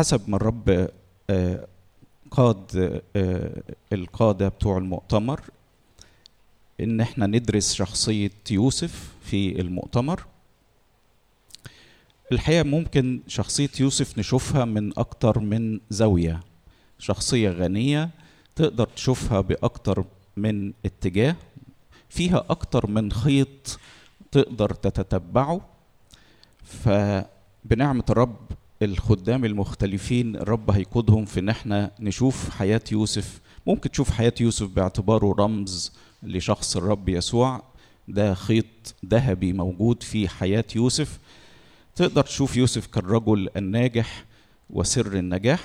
حسب ما الرب آه، قاد آه، القادة بتوع المؤتمر إن إحنا ندرس شخصية يوسف في المؤتمر. الحقيقة ممكن شخصية يوسف نشوفها من أكتر من زاوية. شخصية غنية تقدر تشوفها بأكتر من اتجاه فيها أكتر من خيط تقدر تتتبعه. فبنعمة الرب الخدام المختلفين الرب هيقودهم في إن إحنا نشوف حياة يوسف. ممكن تشوف حياة يوسف باعتباره رمز لشخص الرب يسوع. ده خيط ذهبي موجود في حياة يوسف. تقدر تشوف يوسف كالرجل الناجح وسر النجاح.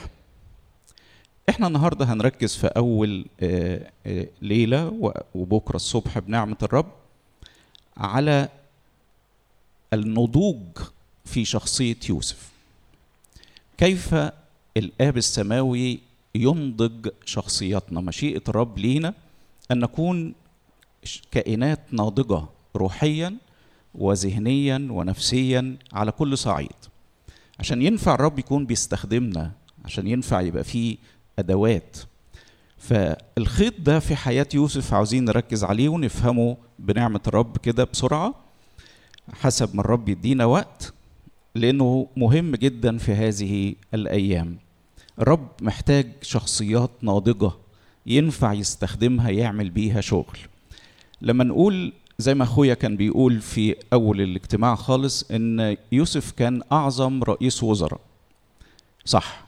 إحنا النهارده هنركز في أول آه، آه، ليلة وبكرة الصبح بنعمة الرب على النضوج في شخصية يوسف. كيف الآب السماوي ينضج شخصياتنا؟ مشيئة الرب لينا أن نكون كائنات ناضجة روحيا وذهنيا ونفسيا على كل صعيد. عشان ينفع الرب يكون بيستخدمنا عشان ينفع يبقى فيه أدوات. فالخيط ده في حياة يوسف عاوزين نركز عليه ونفهمه بنعمة الرب كده بسرعة حسب ما الرب يدينا وقت. لأنه مهم جدا في هذه الأيام. الرب محتاج شخصيات ناضجة ينفع يستخدمها يعمل بيها شغل. لما نقول زي ما أخويا كان بيقول في أول الاجتماع خالص إن يوسف كان أعظم رئيس وزراء. صح.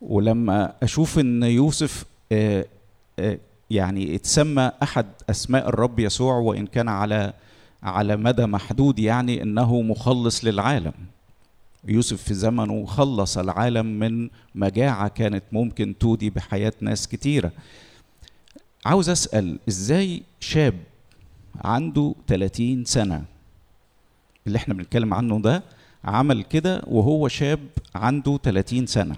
ولما أشوف إن يوسف آه، آه، يعني اتسمى أحد أسماء الرب يسوع وإن كان على على مدى محدود يعني إنه مخلص للعالم. يوسف في زمنه خلص العالم من مجاعة كانت ممكن تودي بحياة ناس كتيرة. عاوز أسأل إزاي شاب عنده 30 سنة؟ اللي إحنا بنتكلم عنه ده عمل كده وهو شاب عنده 30 سنة.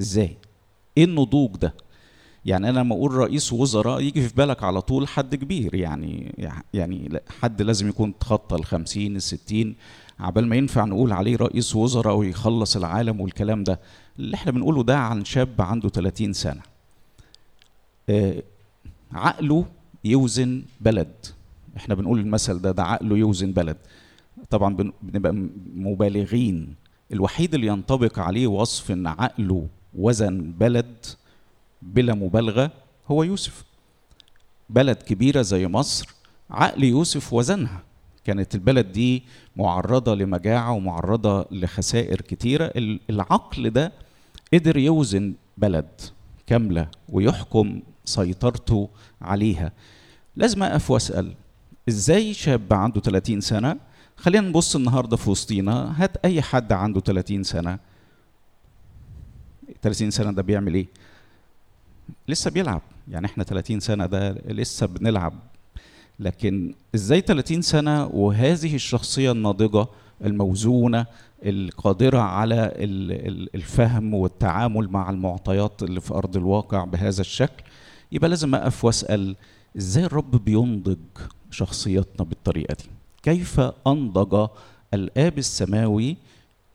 إزاي؟ إيه النضوج ده؟ يعني أنا لما أقول رئيس وزراء يجي في بالك على طول حد كبير يعني يعني لا- حد لازم يكون تخطى ال 50 ال 60 عبال ما ينفع نقول عليه رئيس وزراء ويخلص العالم والكلام ده اللي إحنا بنقوله ده عن شاب عنده 30 سنة. آه، عقله يوزن بلد. إحنا بنقول المثل ده ده عقله يوزن بلد. طبعا بن- بنبقى مبالغين. الوحيد اللي ينطبق عليه وصف إن عقله وزن بلد بلا مبالغة هو يوسف. بلد كبيرة زي مصر عقل يوسف وزنها. كانت البلد دي معرضة لمجاعة ومعرضة لخسائر كتيرة. ال- العقل ده قدر يوزن بلد كاملة ويحكم سيطرته عليها. لازم أقف وأسأل إزاي شاب عنده 30 سنة؟ خلينا نبص النهارده في وسطينا. هات أي حد عنده 30 سنة. 30 سنة ده بيعمل إيه؟ لسه بيلعب. يعني إحنا 30 سنة ده لسه بنلعب. لكن إزاي 30 سنة وهذه الشخصية الناضجة الموزونة القادرة على ال- ال- الفهم والتعامل مع المعطيات اللي في أرض الواقع بهذا الشكل يبقى لازم أقف وأسأل إزاي الرب بينضج شخصياتنا بالطريقة دي؟ كيف أنضج الآب السماوي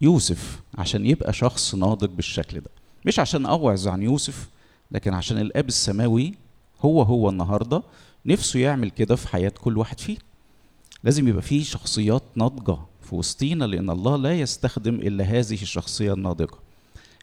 يوسف عشان يبقى شخص ناضج بالشكل ده؟ مش عشان أوعظ عن يوسف لكن عشان الآب السماوي هو هو النهارده نفسه يعمل كده في حياة كل واحد فينا لازم يبقى فيه شخصيات ناضجة في وسطينا لأن الله لا يستخدم إلا هذه الشخصية الناضجة.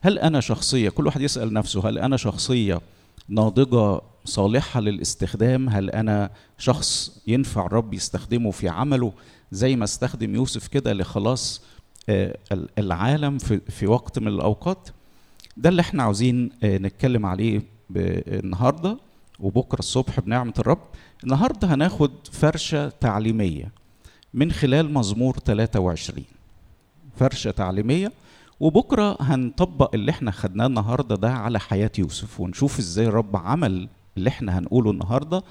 هل أنا شخصية كل واحد يسأل نفسه هل أنا شخصية ناضجة صالحة للاستخدام؟ هل أنا شخص ينفع الرب يستخدمه في عمله؟ زي ما استخدم يوسف كده لخلاص آه، ال- العالم في وقت من الأوقات. ده اللي إحنا عاوزين آه، نتكلم عليه النهارده. وبكرة الصبح بنعمة الرب النهارده هناخد فرشة تعليمية من خلال مزمور 23 فرشة تعليمية وبكرة هنطبق اللي إحنا خدناه النهارده ده على حياة يوسف ونشوف إزاي الرب عمل اللي إحنا هنقوله النهارده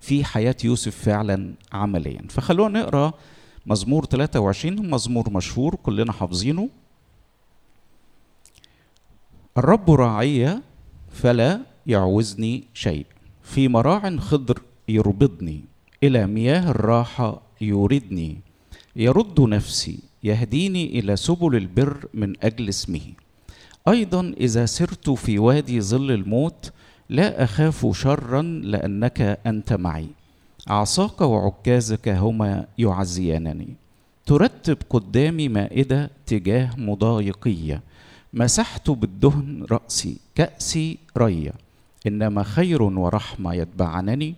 في حياة يوسف فعلا عمليا. فخلونا نقرأ مزمور 23 مزمور مشهور كلنا حافظينه. الرب راعي فلا يعوزني شيء. في مراع خضر يربضني إلى مياه الراحة يوردني. يرد نفسي يهديني إلى سبل البر من أجل اسمه. أيضا إذا سرت في وادي ظل الموت لا أخاف شرا لأنك أنت معي. عصاك وعكازك هما يعزيانني. ترتب قدامي مائدة تجاه مضايقية. مسحت بالدهن رأسي كأسي ريه إنما خير ورحمة يتبعنني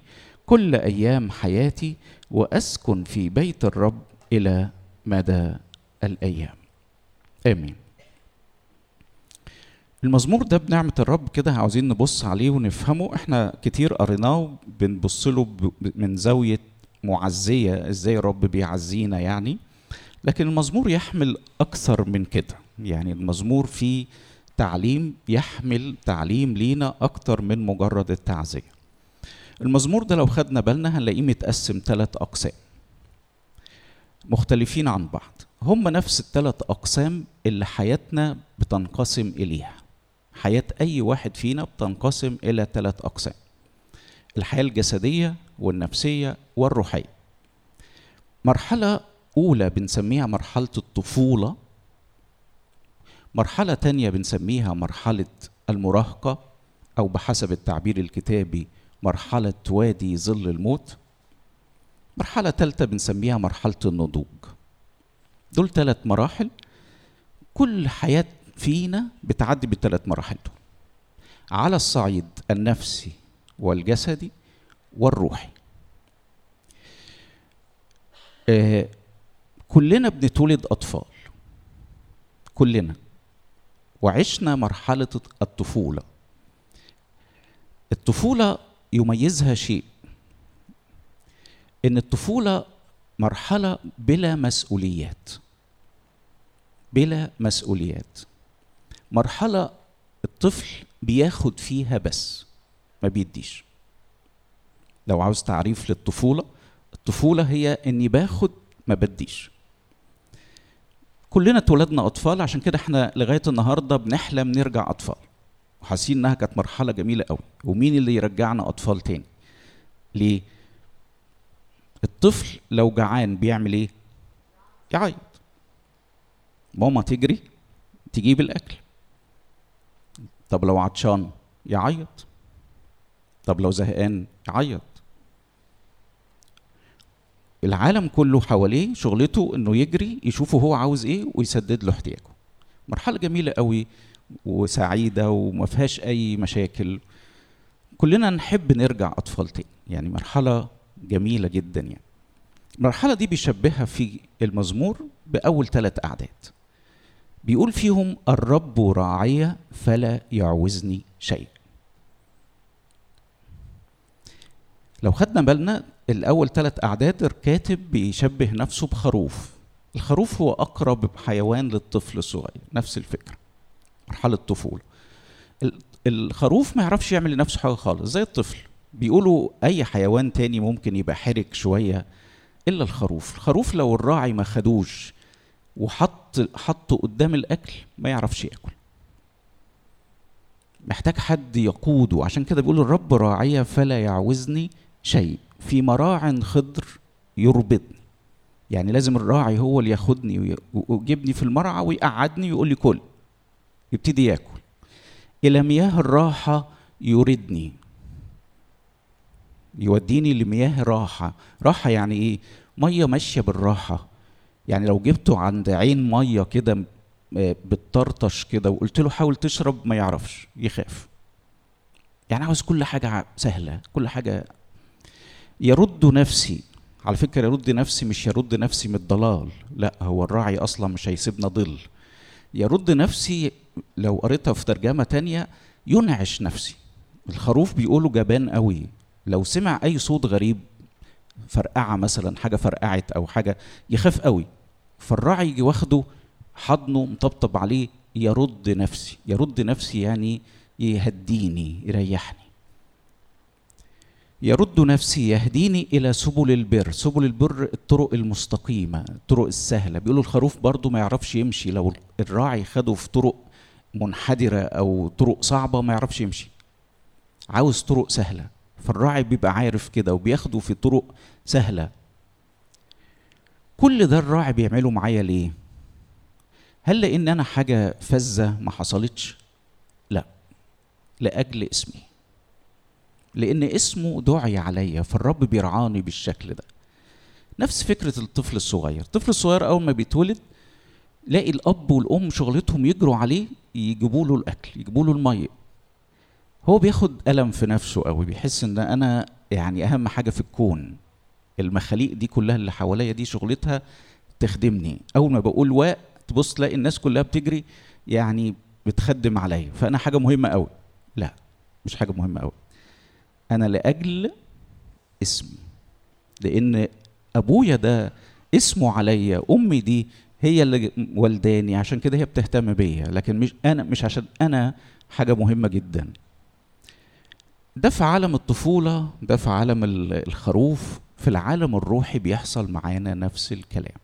كل أيام حياتي وأسكن في بيت الرب إلى مدى الأيام. آمين. المزمور ده بنعمة الرب كده عاوزين نبص عليه ونفهمه. إحنا كتير قريناه بنبص له من زاوية معزية إزاي الرب بيعزينا يعني. لكن المزمور يحمل أكثر من كده. يعني المزمور فيه تعليم يحمل تعليم لينا أكتر من مجرد التعزية. المزمور ده لو خدنا بالنا هنلاقيه متقسم ثلاث أقسام. مختلفين عن بعض. هم نفس الثلاث أقسام اللي حياتنا بتنقسم إليها. حياة أي واحد فينا بتنقسم إلى ثلاث أقسام. الحياة الجسدية والنفسية والروحية. مرحلة أولى بنسميها مرحلة الطفولة. مرحلة تانية بنسميها مرحلة المراهقة أو بحسب التعبير الكتابي مرحلة وادي ظل الموت. مرحلة ثالثة بنسميها مرحلة النضوج. دول ثلاث مراحل. كل حياة فينا بتعدي بالثلاث مراحل دول. على الصعيد النفسي والجسدي والروحي. آه كلنا بنتولد أطفال. كلنا. وعشنا مرحلة الطفولة. الطفولة يميزها شيء إن الطفولة مرحلة بلا مسؤوليات بلا مسؤوليات. مرحلة الطفل بياخد فيها بس ما بيديش. لو عاوز تعريف للطفولة الطفولة هي إني باخد ما بديش. كلنا اتولدنا أطفال عشان كده إحنا لغاية النهارده بنحلم نرجع أطفال. وحاسين إنها كانت مرحلة جميلة قوي ومين اللي يرجعنا أطفال تاني؟ ليه؟ الطفل لو جعان بيعمل إيه؟ يعيط. ماما تجري تجيب الأكل. طب لو عطشان يعيط. طب لو زهقان يعيط. العالم كله حواليه شغلته إنه يجري يشوفه هو عاوز إيه ويسدد له احتياجه. مرحلة جميلة قوي وسعيدة وما فيهاش أي مشاكل. كلنا نحب نرجع أطفال تاني. يعني مرحلة جميلة جدا يعني. المرحلة دي بيشبهها في المزمور بأول ثلاث أعداد. بيقول فيهم الرب راعي فلا يعوزني شيء. لو خدنا بالنا الأول ثلاث أعداد الكاتب بيشبه نفسه بخروف. الخروف هو أقرب حيوان للطفل الصغير نفس الفكرة مرحلة الطفوله الخروف ما يعرفش يعمل لنفسه حاجة خالص زي الطفل. بيقولوا أي حيوان تاني ممكن يبقى حرك شوية إلا الخروف. الخروف لو الراعي ما خدوش وحط حطه قدام الأكل ما يعرفش ياكل. محتاج حد يقوده. عشان كده بيقول الرب راعية فلا يعوزني شيء. في مراع خضر يربطني يعني لازم الراعي هو اللي ياخدني ويجيبني في المرعى ويقعدني ويقول لي كل يبتدي ياكل. إلى مياه الراحة يردني. يوديني لمياه راحة. راحة يعني إيه؟ مية ماشية بالراحة. يعني لو جبته عند عين مية كده بتطرطش كده وقلت له حاول تشرب ما يعرفش يخاف. يعني عاوز كل حاجة سهلة كل حاجة يرد نفسي. على فكرة يرد نفسي مش يرد نفسي من الضلال لا هو الراعي أصلا مش هيسيبنا ضل. يرد نفسي لو قريتها في ترجمة تانية ينعش نفسي. الخروف بيقولوا جبان قوي. لو سمع أي صوت غريب فرقعة مثلا حاجة فرقعت أو حاجة يخاف قوي. فالراعي يجي واخده حضنه مطبطب عليه يرد نفسي. يرد نفسي يعني يهديني يريحني. يرد نفسي يهديني إلى سبل البر. سبل البر الطرق المستقيمة الطرق السهلة. بيقولوا الخروف برضه ما يعرفش يمشي. لو الراعي خده في طرق منحدرة أو طرق صعبة ما يعرفش يمشي. عاوز طرق سهلة. فالراعي بيبقى عارف كده وبياخده في طرق سهلة. كل ده الراعي بيعمله معايا ليه؟ هل لأن أنا حاجة فزه ما حصلتش؟ لا. لأجل اسمي. لأن اسمه دعي عليا فالرب بيرعاني بالشكل ده. نفس فكرة الطفل الصغير. الطفل الصغير أول ما بيتولد لاقي الأب والأم شغلتهم يجروا عليه يجيبوا له الأكل يجيبوا له المية. هو بياخد ألم في نفسه قوي بيحس إن أنا يعني أهم حاجة في الكون. المخاليق دي كلها اللي حواليا دي شغلتها تخدمني. أول ما بقول واء تبص تلاقي الناس كلها بتجري يعني بتخدم عليا. فأنا حاجة مهمة قوي لا مش حاجة مهمة قوي أنا لأجل اسمي لأن أبويا ده اسمه عليا أمي دي هي اللي والداني عشان كده هي بتهتم بيا. لكن مش أنا مش عشان أنا حاجة مهمة جدا. ده في عالم الطفولة ده في عالم الخروف في العالم الروحي بيحصل معانا نفس الكلام.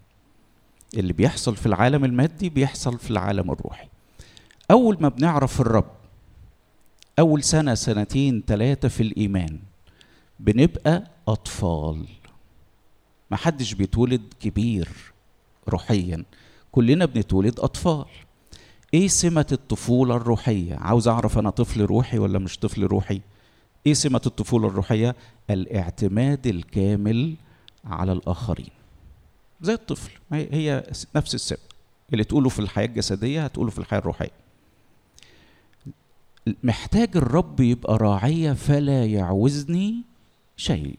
اللي بيحصل في العالم المادي بيحصل في العالم الروحي. أول ما بنعرف الرب أول سنة سنتين ثلاثة في الإيمان. بنبقى أطفال. ما حدش بيتولد كبير روحيا. كلنا بنتولد أطفال. إيه سمة الطفولة الروحية؟ عاوز أعرف أنا طفل روحي ولا مش طفل روحي؟ إيه سمة الطفولة الروحية؟ الاعتماد الكامل على الآخرين. زي الطفل. هي نفس السمة. اللي تقوله في الحياة الجسدية هتقوله في الحياة الروحية. محتاج الرب يبقى راعية فلا يعوزني شيء.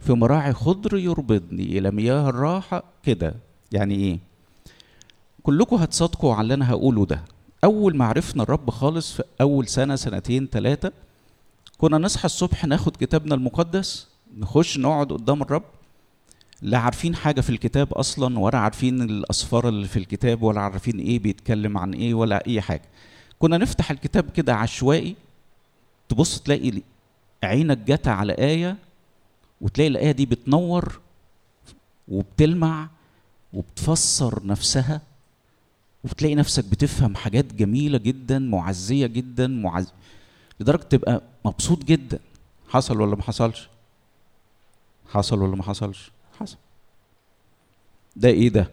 في مراعي خضر يربضني إلى مياه الراحة كده. يعني إيه؟ كلكم هتصدقوا على اللي أنا هقوله ده. أول ما عرفنا الرب خالص في أول سنة سنتين ثلاثة كنا نصحى الصبح ناخد كتابنا المقدس نخش نقعد قدام الرب. لا عارفين حاجة في الكتاب أصلا ولا عارفين الأسفار اللي في الكتاب ولا عارفين إيه بيتكلم عن إيه ولا أي حاجة. كنا نفتح الكتاب كده عشوائي تبص تلاقي عينك جت على آية وتلاقي الآية دي بتنور وبتلمع وبتفسر نفسها وبتلاقي نفسك بتفهم حاجات جميلة جدا معزية جدا معز... لدرجة تبقى مبسوط جدا. حصل ولا ما حصلش؟ حصل ولا ما حصلش؟ حصل. ده إيه ده؟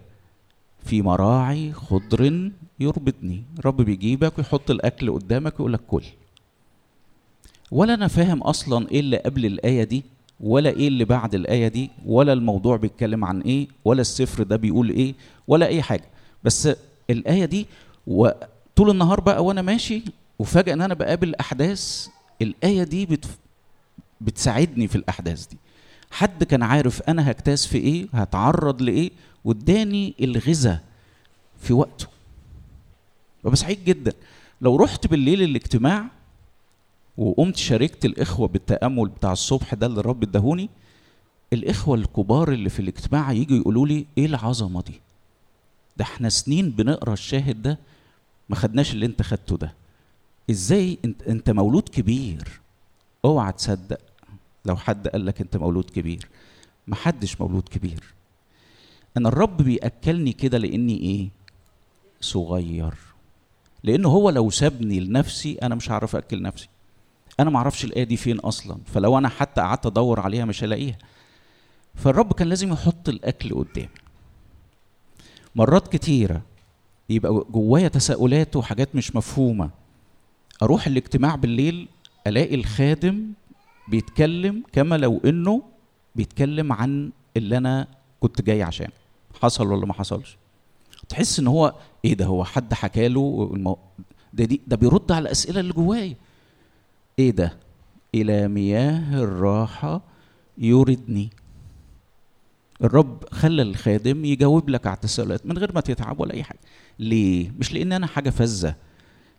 في مراعي خضر يربطني. رب بيجيبك ويحط الأكل قدامك ويقول لك كل. ولا أنا فاهم أصلا إيه اللي قبل الآية دي ولا إيه اللي بعد الآية دي ولا الموضوع بيتكلم عن إيه ولا السفر ده بيقول إيه ولا أي حاجة. بس الآية دي وطول النهار بقى وأنا ماشي وفجأة إن أنا بقابل أحداث الآية دي بت... بتساعدني في الأحداث دي. حد كان عارف أنا هجتاز في إيه هتعرض لإيه واداني الغذاء في وقته. ببقى سعيد جدا. لو رحت بالليل الاجتماع وقمت شاركت الإخوة بالتأمل بتاع الصبح ده اللي الرب اداهوني الإخوة الكبار اللي في الاجتماع يجوا يقولوا لي إيه العظمة دي؟ ده إحنا سنين بنقرأ الشاهد ده ما خدناش اللي أنت خدته ده. إزاي أنت أنت مولود كبير؟ أوعى تصدق. لو حد قال لك أنت مولود كبير ما حدش مولود كبير. أنا الرب بيأكلني كده لأني إيه؟ صغير. لأنه هو لو سابني لنفسي أنا مش هعرف أكل نفسي. أنا ما أعرفش الآية دي فين أصلا. فلو أنا حتى قعدت أدور عليها مش هلاقيها. فالرب كان لازم يحط الأكل قدامي. مرات كتيرة يبقى جوايا تساؤلات وحاجات مش مفهومة. أروح الاجتماع بالليل ألاقي الخادم بيتكلم كما لو إنه بيتكلم عن اللي أنا كنت جاي عشان حصل ولا ما حصلش؟ تحس إن هو إيه ده؟ هو حد حكى له المو... ده دي ده بيرد على الأسئلة اللي جوايا. إيه ده؟ إلى مياه الراحة يردني الرب خلى الخادم يجاوب لك على التساؤلات من غير ما تتعب ولا أي حاجة. ليه؟ مش لأن أنا حاجة فزه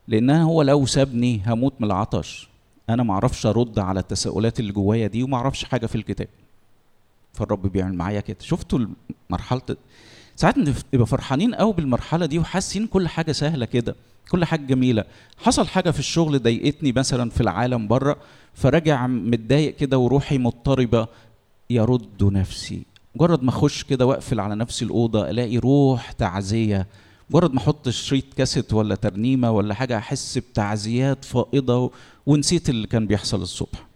لأن هو لو سابني هموت من العطش. أنا ما أعرفش أرد على التساؤلات اللي جوايا دي وما أعرفش حاجة في الكتاب. فالرب بيعمل معايا كده. شفتوا مرحله ساعات نبقى فرحانين قوي بالمرحلة دي وحاسين كل حاجة سهلة كده كل حاجة جميلة. حصل حاجة في الشغل ضايقتني مثلا في العالم بره فراجع متضايق كده وروحي مضطربة. يرد نفسي. مجرد ما أخش كده وأقفل على نفسي الأوضة ألاقي روح تعزية. مجرد ما أحط شريط كاسيت ولا ترنيمة ولا حاجة أحس بتعزيات فائضة ونسيت اللي كان بيحصل الصبح.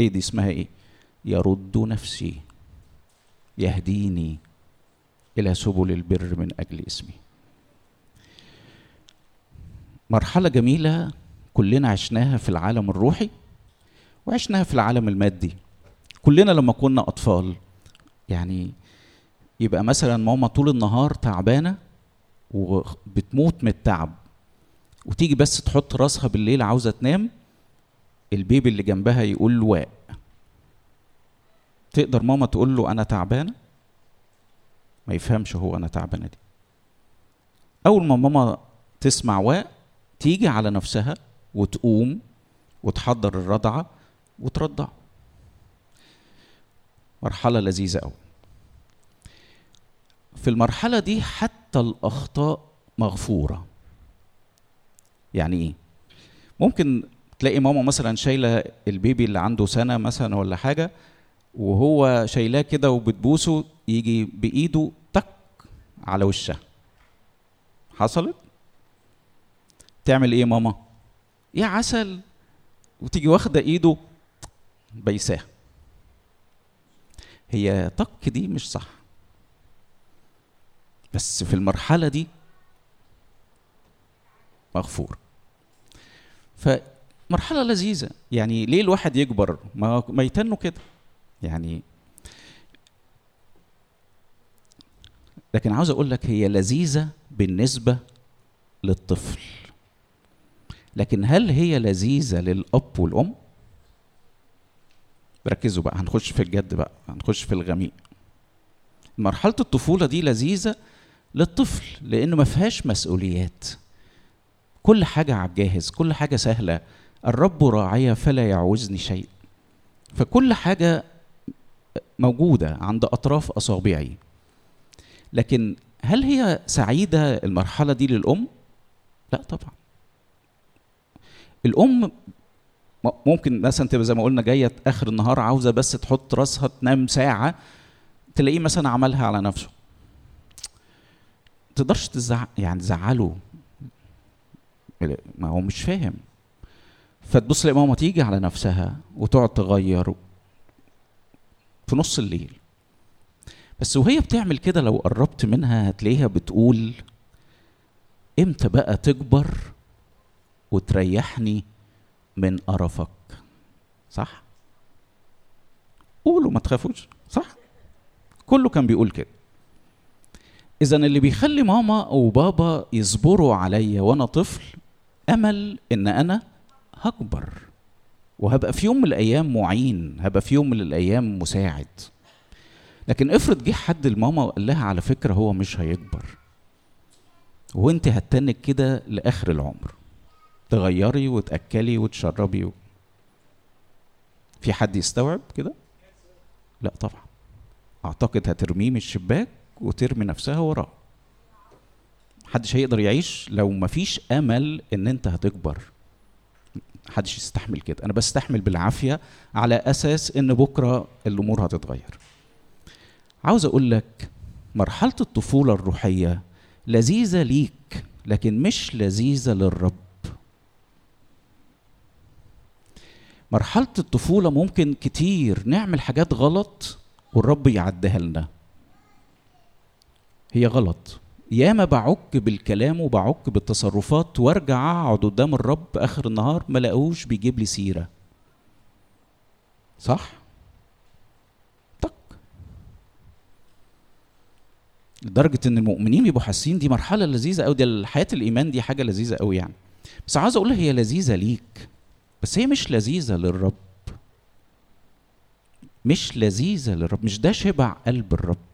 إيه دي؟ اسمها إيه؟ يرد نفسي يهديني إلى سبل البر من أجل اسمي. مرحلة جميلة كلنا عشناها في العالم الروحي وعشناها في العالم المادي. كلنا لما كنا أطفال يعني يبقى مثلا ماما طول النهار تعبانة وبتموت من التعب وتيجي بس تحط راسها بالليل عاوزة تنام البيبي اللي جنبها يقول واء تقدر ماما تقول له أنا تعبانه ما يفهمش هو أنا تعبانة دي. أول ما ماما تسمع واء تيجي على نفسها وتقوم وتحضر الرضعة وترضع. مرحلة لذيذة قوي في المرحلة دي حتى الأخطاء مغفورة. يعني إيه؟ ممكن تلاقي ماما مثلا شايلة البيبي اللي عنده سنة مثلا ولا حاجة وهو شايلاه كده وبتبوسه يجي بإيده تك على وشها. حصلت؟ تعمل إيه ماما؟ يا عسل. وتيجي واخدة إيده بيساه هي طك دي مش صح. بس في المرحلة دي مغفور. فمرحلة لذيذة. يعني ليه الواحد يكبر؟ ما يتنوا كده. يعني لكن عاوز أقول لك هي لذيذة بالنسبة للطفل. لكن هل هي لذيذة للأب والأم؟ ركزوا بقى هنخش في الجد بقى هنخش في الغميق. مرحلة الطفولة دي لذيذة للطفل لأنه ما فيهاش مسؤوليات. كل حاجة على الجاهز كل حاجة سهلة. الرب راعي فلا يعوزني شيء فكل حاجة موجودة عند أطراف أصابعي. لكن هل هي سعيدة المرحلة دي للأم؟ لا طبعا. الأم ممكن مثلا تبقى زي ما قلنا جاية آخر النهار عاوزة بس تحط راسها تنام ساعة تلاقيه مثلا عملها على نفسه. تقدرش تزع يعني تزعله. ما هو مش فاهم. فتبص تلاقي ماما تيجي على نفسها وتقعد تغير في نص الليل. بس وهي بتعمل كده لو قربت منها هتلاقيها بتقول إمتى بقى تكبر وتريحني من قرفك؟ صح؟ قولوا ما تخافوش. صح؟ كله كان بيقول كده. اذا اللي بيخلي ماما أو بابا يصبروا عليا وأنا طفل أمل إن أنا هكبر. وهبقى في يوم من الأيام معين هبقى في يوم من الأيام مساعد. لكن افرض جه حد الماما وقال لها على فكرة هو مش هيكبر وانت هتتنك كده لآخر العمر. تغيري وتأكلي وتشربي و... في حد يستوعب كده؟ لا طبعا. أعتقد هترميه من الشباك وترمي نفسها وراه. محدش هيقدر يعيش لو مفيش أمل إن أنت هتكبر. محدش يستحمل كده. أنا بستحمل بالعافية على أساس إن بكرة الأمور هتتغير. عاوز أقول لك مرحلة الطفولة الروحية لذيذة ليك لكن مش لذيذة للرب. مرحلة الطفولة ممكن كتير نعمل حاجات غلط والرب يعديها لنا. هي غلط. ياما بعك بالكلام وبعك بالتصرفات وارجع أقعد قدام الرب آخر النهار ما لاقوش بيجيب لي سيرة. صح؟ طق. لدرجة إن المؤمنين بيبقوا حاسين دي مرحلة لذيذة قوي دي حياه الإيمان دي حاجة لذيذة قوي يعني. بس عاوز أقول هي لذيذة ليك بس هي مش لذيذة للرب. مش لذيذة للرب مش ده شبع قلب الرب.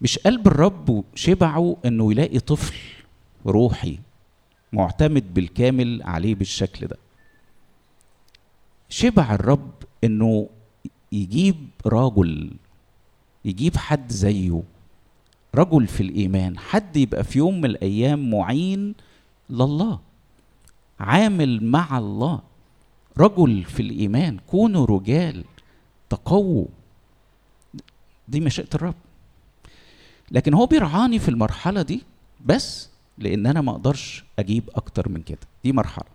مش قلب الرب شبعه إنه يلاقي طفل روحي معتمد بالكامل عليه بالشكل ده. شبع الرب إنه يجيب رجل يجيب حد زيه رجل في الإيمان حد يبقى في يوم من الأيام معين لله عامل مع الله رجل في الإيمان كونوا رجال تقووا. دي مشيئة الرب. لكن هو بيرعاني في المرحلة دي بس لأن أنا ما أقدرش أجيب أكتر من كده. دي مرحلة.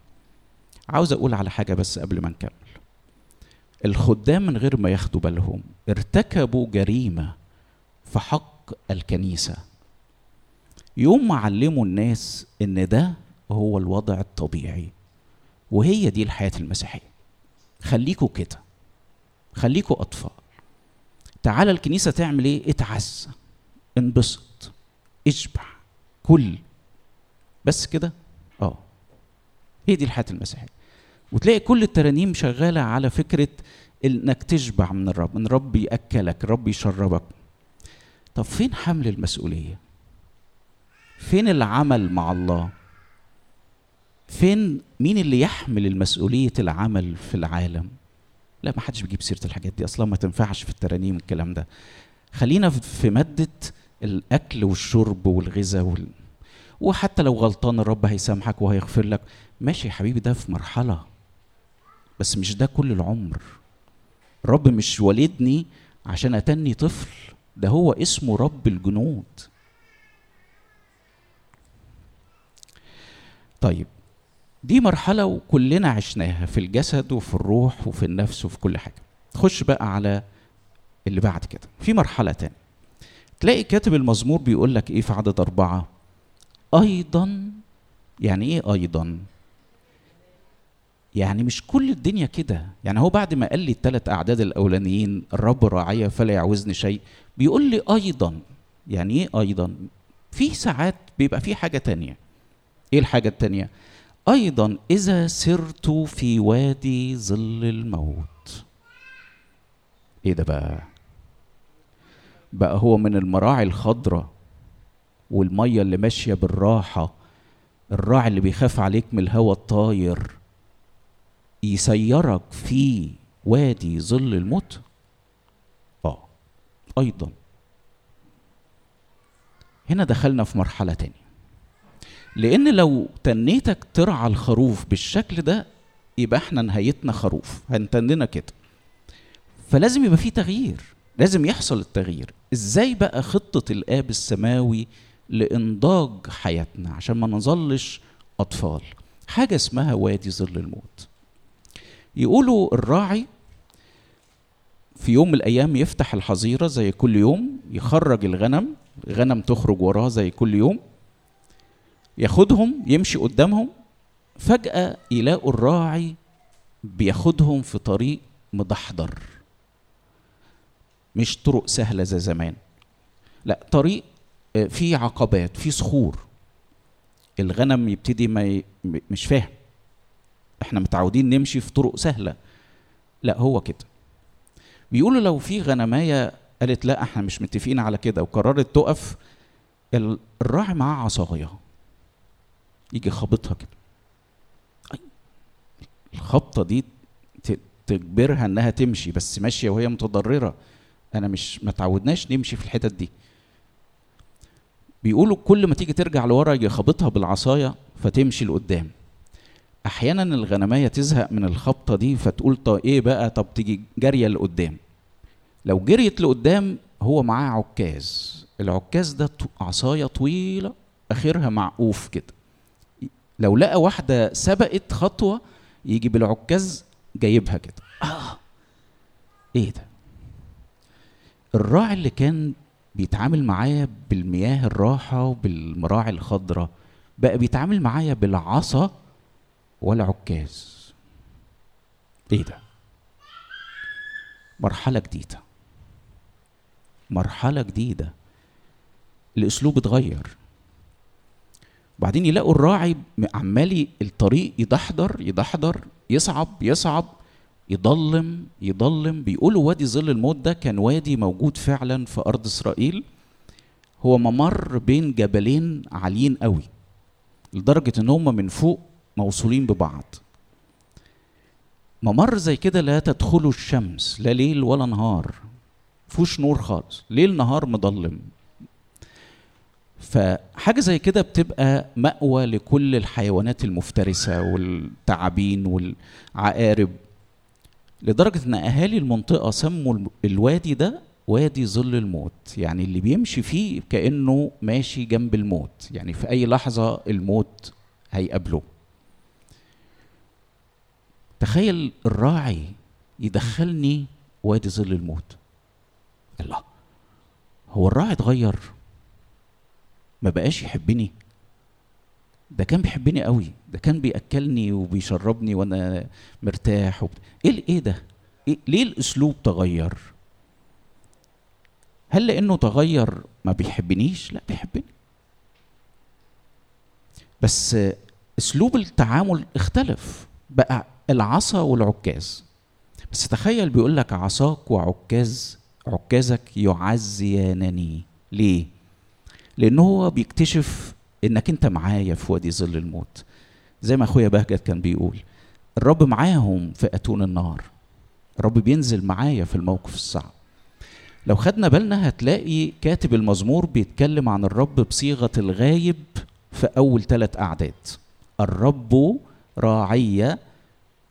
عاوز أقول على حاجة بس قبل ما نكمل. الخدام من غير ما ياخدوا بالهم ارتكبوا جريمة في حق الكنيسة. يوم ما علموا الناس إن ده هو الوضع الطبيعي وهي دي الحياة المسيحية. خليكوا كده. خليكوا أطفال. تعالى الكنيسة تعمل إيه؟ اتعزى انبسط اشبع كل. بس كده؟ آه. هي دي الحياة المسيحية. وتلاقي كل الترانيم شغالة على فكرة إنك تشبع من الرب إن الرب يأكلك الرب يشربك. طب فين حمل المسؤولية؟ فين العمل مع الله؟ فين مين اللي يحمل المسؤولية العمل في العالم؟ لا ما حدش بيجيب سيرة الحاجات دي أصلا ما تنفعش في الترانيم الكلام ده. خلينا في مادة الأكل والشرب والغذاء وال... وحتى لو غلطان الرب هيسامحك وهيغفر لك. ماشي يا حبيبي ده في مرحلة. بس مش ده كل العمر. الرب مش والدني عشان أتني طفل. ده هو اسمه رب الجنود. طيب دي مرحلة وكلنا عشناها في الجسد وفي الروح وفي النفس وفي كل حاجة. تخش بقى على اللي بعد كده. في مرحلة تانية. تلاقي كاتب المزمور بيقول لك إيه في عدد أربعة؟ أيضا يعني إيه أيضا؟ يعني مش كل الدنيا كده. يعني هو بعد ما قال لي الثلاث أعداد الأولانيين الرب راعية فلا يعوزني شيء بيقول لي أيضا. يعني إيه أيضا؟ في ساعات بيبقى في حاجة تانية. إيه الحاجة التانية؟ أيضا إذا سرت في وادي ظل الموت. إيه ده بقى؟ بقى هو من المراعي الخضراء والمية اللي ماشية بالراحة الراعي اللي بيخاف عليك من الهوى الطاير يسيرك في وادي ظل الموت. آه أيضا. هنا دخلنا في مرحلة تانية. لأن لو تنيتك ترعى الخروف بالشكل ده يبقى إحنا نهايتنا خروف. هنتننا كده. فلازم يبقى في تغيير. لازم يحصل التغيير. إزاي بقى خطة الآب السماوي لإنضاج حياتنا عشان ما نظلش أطفال؟ حاجة اسمها وادي ظل الموت. يقولوا الراعي في يوم من الأيام يفتح الحظيرة زي كل يوم يخرج الغنم غنم تخرج وراه زي كل يوم ياخدهم يمشي قدامهم فجأة يلاقوا الراعي بياخدهم في طريق مدحضر. مش طرق سهلة زي زمان. لا طريق فيه عقبات فيه صخور. الغنم يبتدي ما ي... مش فاهم. إحنا متعودين نمشي في طرق سهلة. لا هو كده. بيقولوا لو في غنماية قالت لا إحنا مش متفقين على كده وقررت تقف الراعي معاه عصاية. يجي خابطها كده. الخبطه دي تجبرها انها تمشي بس ماشية وهي متضررة. أنا مش ما تعودناش نمشي في الحتت دي. بيقولوا كل ما تيجي ترجع لورا يجي خابطها بالعصاية فتمشي لقدام. أحيانا الغنمايه تزهق من الخبطة دي فتقول طب إيه بقى؟ طب تيجي جارية لقدام. لو جريت لقدام هو معاه عكاز. العكاز ده عصاية طويلة آخرها معقوف كده. لو لقى واحدة سبقت خطوة يجي بالعكاز جايبها كده. آه. إيه ده؟ الراعي اللي كان بيتعامل معايا بالمياه الراحة وبالمراعي الخضراء بقى بيتعامل معايا بالعصا والعكاز إيه ده؟ مرحلة جديدة. مرحلة جديدة. الأسلوب اتغير. وبعدين يلاقوا الراعي عمال الطريق يدحضر يدحضر يصعب يصعب. يضلم يضلم. بيقولوا وادي ظل الموت ده كان وادي موجود فعلا في أرض إسرائيل. هو ممر بين جبلين عاليين قوي لدرجة إن هم من فوق موصولين ببعض. ممر زي كده لا تدخله الشمس لا ليل ولا نهار. فيهوش نور خالص ليل نهار مضلم. فحاجة زي كده بتبقى مأوى لكل الحيوانات المفترسة والتعابين والعقارب. لدرجة إن أهالي المنطقة سموا الوادي ده وادي ظل الموت. يعني اللي بيمشي فيه كأنه ماشي جنب الموت. يعني في أي لحظة الموت هيقابله. تخيل الراعي يدخلني وادي ظل الموت. الله هو الراعي اتغير؟ ما بقاش يحبني؟ ده كان بيحبني قوي ده كان بيأكلني وبيشربني وأنا مرتاح وبت... إيه إيه ده؟ إيه ليه الأسلوب تغير؟ هل لأنه تغير ما بيحبنيش؟ لا بيحبني. بس أسلوب التعامل اختلف بقى العصا والعكاز. بس تخيل بيقول لك عصاك وعكاز عكازك يعزيانني. ليه؟ لأنه هو بيكتشف إنك أنت معايا في وادي ظل الموت. زي ما أخويا بهجت كان بيقول الرب معاهم في أتون النار. الرب بينزل معايا في الموقف الصعب. لو خدنا بالنا هتلاقي كاتب المزمور بيتكلم عن الرب بصيغة الغايب في أول ثلاث أعداد. الرب راعي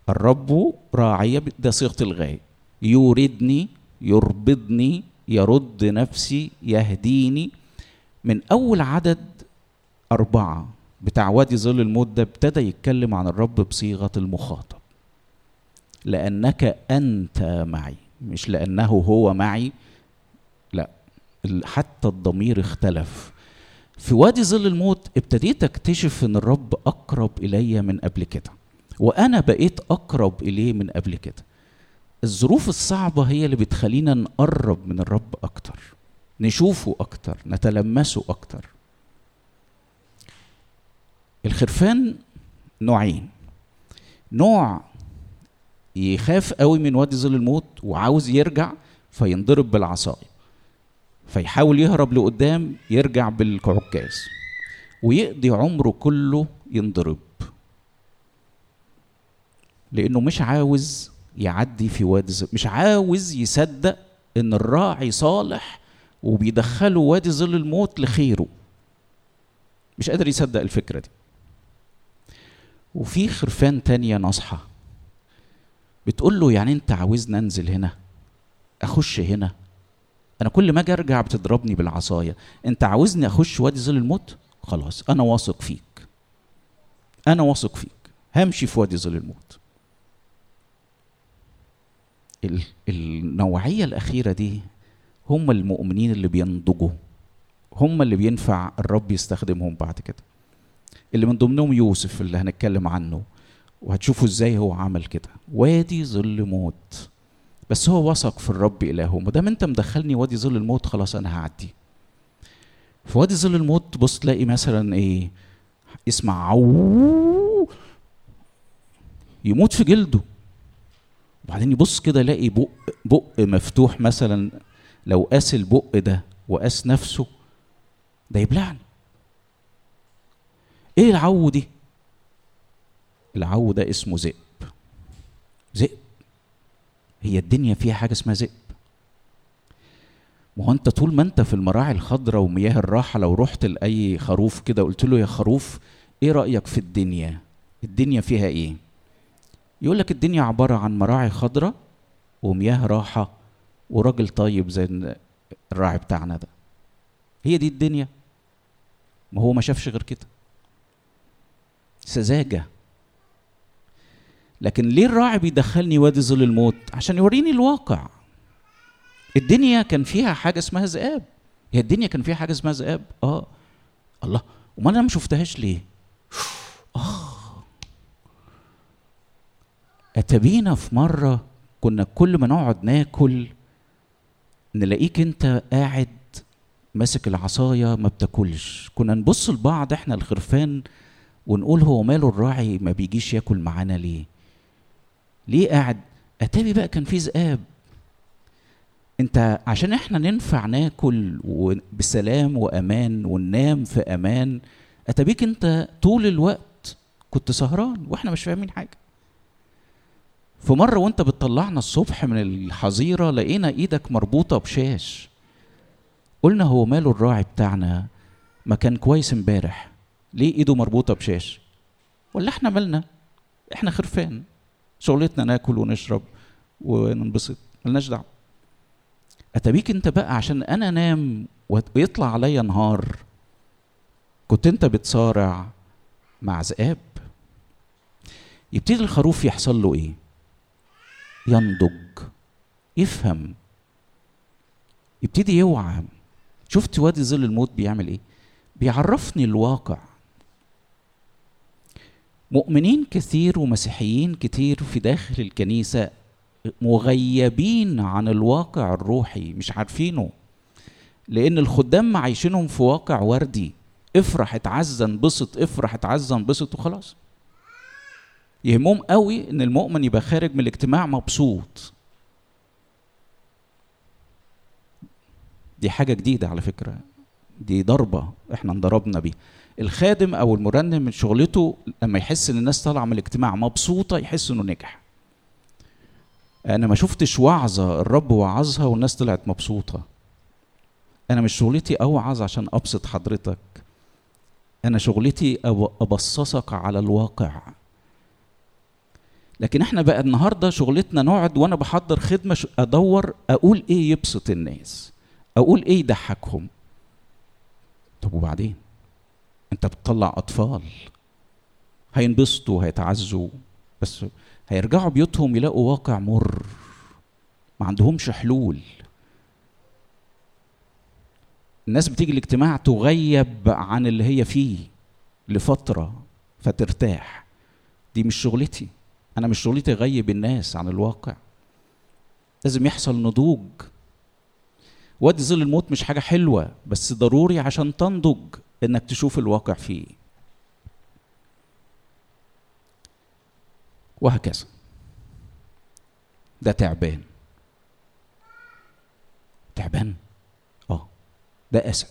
الرب راعي ده صيغة الغايب. يوردني يربضني يرد نفسي يهديني. من أول عدد أربعة بتاع وادي ظل الموت ده ابتدى يتكلم عن الرب بصيغة المخاطب. لأنك أنت معي مش لأنه هو معي لا حتى الضمير اختلف. في وادي ظل الموت ابتديت أكتشف إن الرب أقرب إلي من قبل كده. وأنا بقيت أقرب إليه من قبل كده. الظروف الصعبة هي اللي بتخلينا نقرب من الرب أكتر نشوفه أكتر نتلمسه أكتر. الخرفان نوعين. نوع يخاف قوي من وادي ظل الموت وعاوز يرجع فينضرب بالعصاية. فيحاول يهرب لقدام يرجع بالعكاز ويقضي عمره كله ينضرب. لأنه مش عاوز يعدي في وادي ظل مش عاوز يصدق إن الراعي صالح وبيدخله وادي ظل الموت لخيره. مش قادر يصدق الفكرة دي. وفي خرفان تانية ناصحة بتقول له يعني انت عاوزني انزل هنا؟ أخش هنا؟ أنا كل ما أجي أرجع بتضربني بالعصاية. انت عاوزني أخش وادي ظل الموت؟ خلاص أنا واثق فيك. أنا واثق فيك. همشي في وادي ظل الموت. النوعية الأخيرة دي هم المؤمنين اللي بينضجوا. هم اللي بينفع الرب يستخدمهم بعد كده. اللي من ضمنهم يوسف اللي هنتكلم عنه. وهتشوفوا إزاي هو عمل كده. وادي ظل موت. بس هو وثق في الرب إلهه. ما دام أنت مدخلني وادي ظل الموت خلاص أنا هعدي. في وادي ظل الموت تبص تلاقي مثلا إيه؟ يسمع يموت في جلده. وبعدين يبص كده يلاقي بق بق مفتوح مثلا. لو قاس البق ده وقاس نفسه ده يبلعني. إيه العو دي؟ العو ده اسمه ذئب. ذئب. هي الدنيا فيها حاجة اسمها ذئب. ما هو انت طول ما انت في المراعي الخضراء ومياه الراحة لو رحت لأي خروف كده قلت له يا خروف إيه رأيك في الدنيا؟ الدنيا فيها إيه؟ يقول لك الدنيا عبارة عن مراعي خضراء ومياه راحة وراجل طيب زي الراعي بتاعنا ده. هي دي الدنيا. ما هو ما شافش غير كده. سذاجة. لكن ليه الراعي بيدخلني وادي ظل الموت؟ عشان يوريني الواقع. الدنيا كان فيها حاجة اسمها ذئاب. هي الدنيا كان فيها حاجة اسمها ذئاب. آه. الله. وما أنا ما شفتهاش ليه؟ آه. أتبينا في مرة كنا كل ما نقعد ناكل نلاقيك أنت قاعد ماسك العصاية ما بتاكلش. كنا نبص لبعض إحنا الخرفان ونقول هو ماله الراعي ما بيجيش ياكل معانا ليه؟ ليه قاعد؟ اتابي بقى كان في ذئاب. أنت عشان إحنا ننفع ناكل بسلام وأمان وننام في أمان اتابيك أنت طول الوقت كنت سهران وإحنا مش فاهمين حاجة. في مرة وأنت بتطلعنا الصبح من الحظيرة لقينا إيدك مربوطة بشاش. قلنا هو ماله الراعي بتاعنا؟ ما كان كويس امبارح. ليه إيده مربوطة بشاش؟ ولا إحنا مالنا؟ إحنا خرفان. شغلتنا ناكل ونشرب وننبسط ملناش دعوة. اتبيك أنت بقى عشان أنا أنام ويطلع عليا نهار. كنت أنت بتصارع مع ذئاب. يبتدي الخروف يحصل له إيه؟ ينضج. يفهم. يبتدي يوعى. شفت وادي ظل الموت بيعمل إيه؟ بيعرفني الواقع. مؤمنين كثير ومسيحيين كتير في داخل الكنيسة مغيبين عن الواقع الروحي مش عارفينه. لأن الخدام عايشينهم في واقع وردي. افرح اتعزى انبسط افرح اتعزى انبسط وخلاص. يهمهم قوي إن المؤمن يبقى خارج من الاجتماع مبسوط. دي حاجة جديدة على فكرة. دي ضربة إحنا انضربنا بيها. الخادم أو المرنم من شغلته لما يحس إن الناس طالعة من الاجتماع مبسوطة يحس إنه نجح. أنا ما شفتش وعظة الرب وعظها والناس طلعت مبسوطة. أنا مش شغلتي أوعظ عشان أبسط حضرتك. أنا شغلتي أبصصك على الواقع. لكن إحنا بقى النهارده شغلتنا نقعد وأنا بحضر خدمة أدور أقول إيه يبسط الناس. أقول إيه يضحكهم. طب وبعدين؟ انت بتطلع اطفال. هينبسطوا هيتعزوا بس هيرجعوا بيوتهم يلاقوا واقع مر. ما عندهمش حلول. الناس بتيجي الاجتماع تغيب عن اللي هي فيه لفترة فترتاح. دي مش شغلتي. أنا مش شغلتي أغيب الناس عن الواقع. لازم يحصل نضوج. وادي ظل الموت مش حاجة حلوة بس ضروري عشان تنضج. إنك تشوف الواقع فيه. وهكذا. ده تعبان. تعبان؟ آه. ده اسد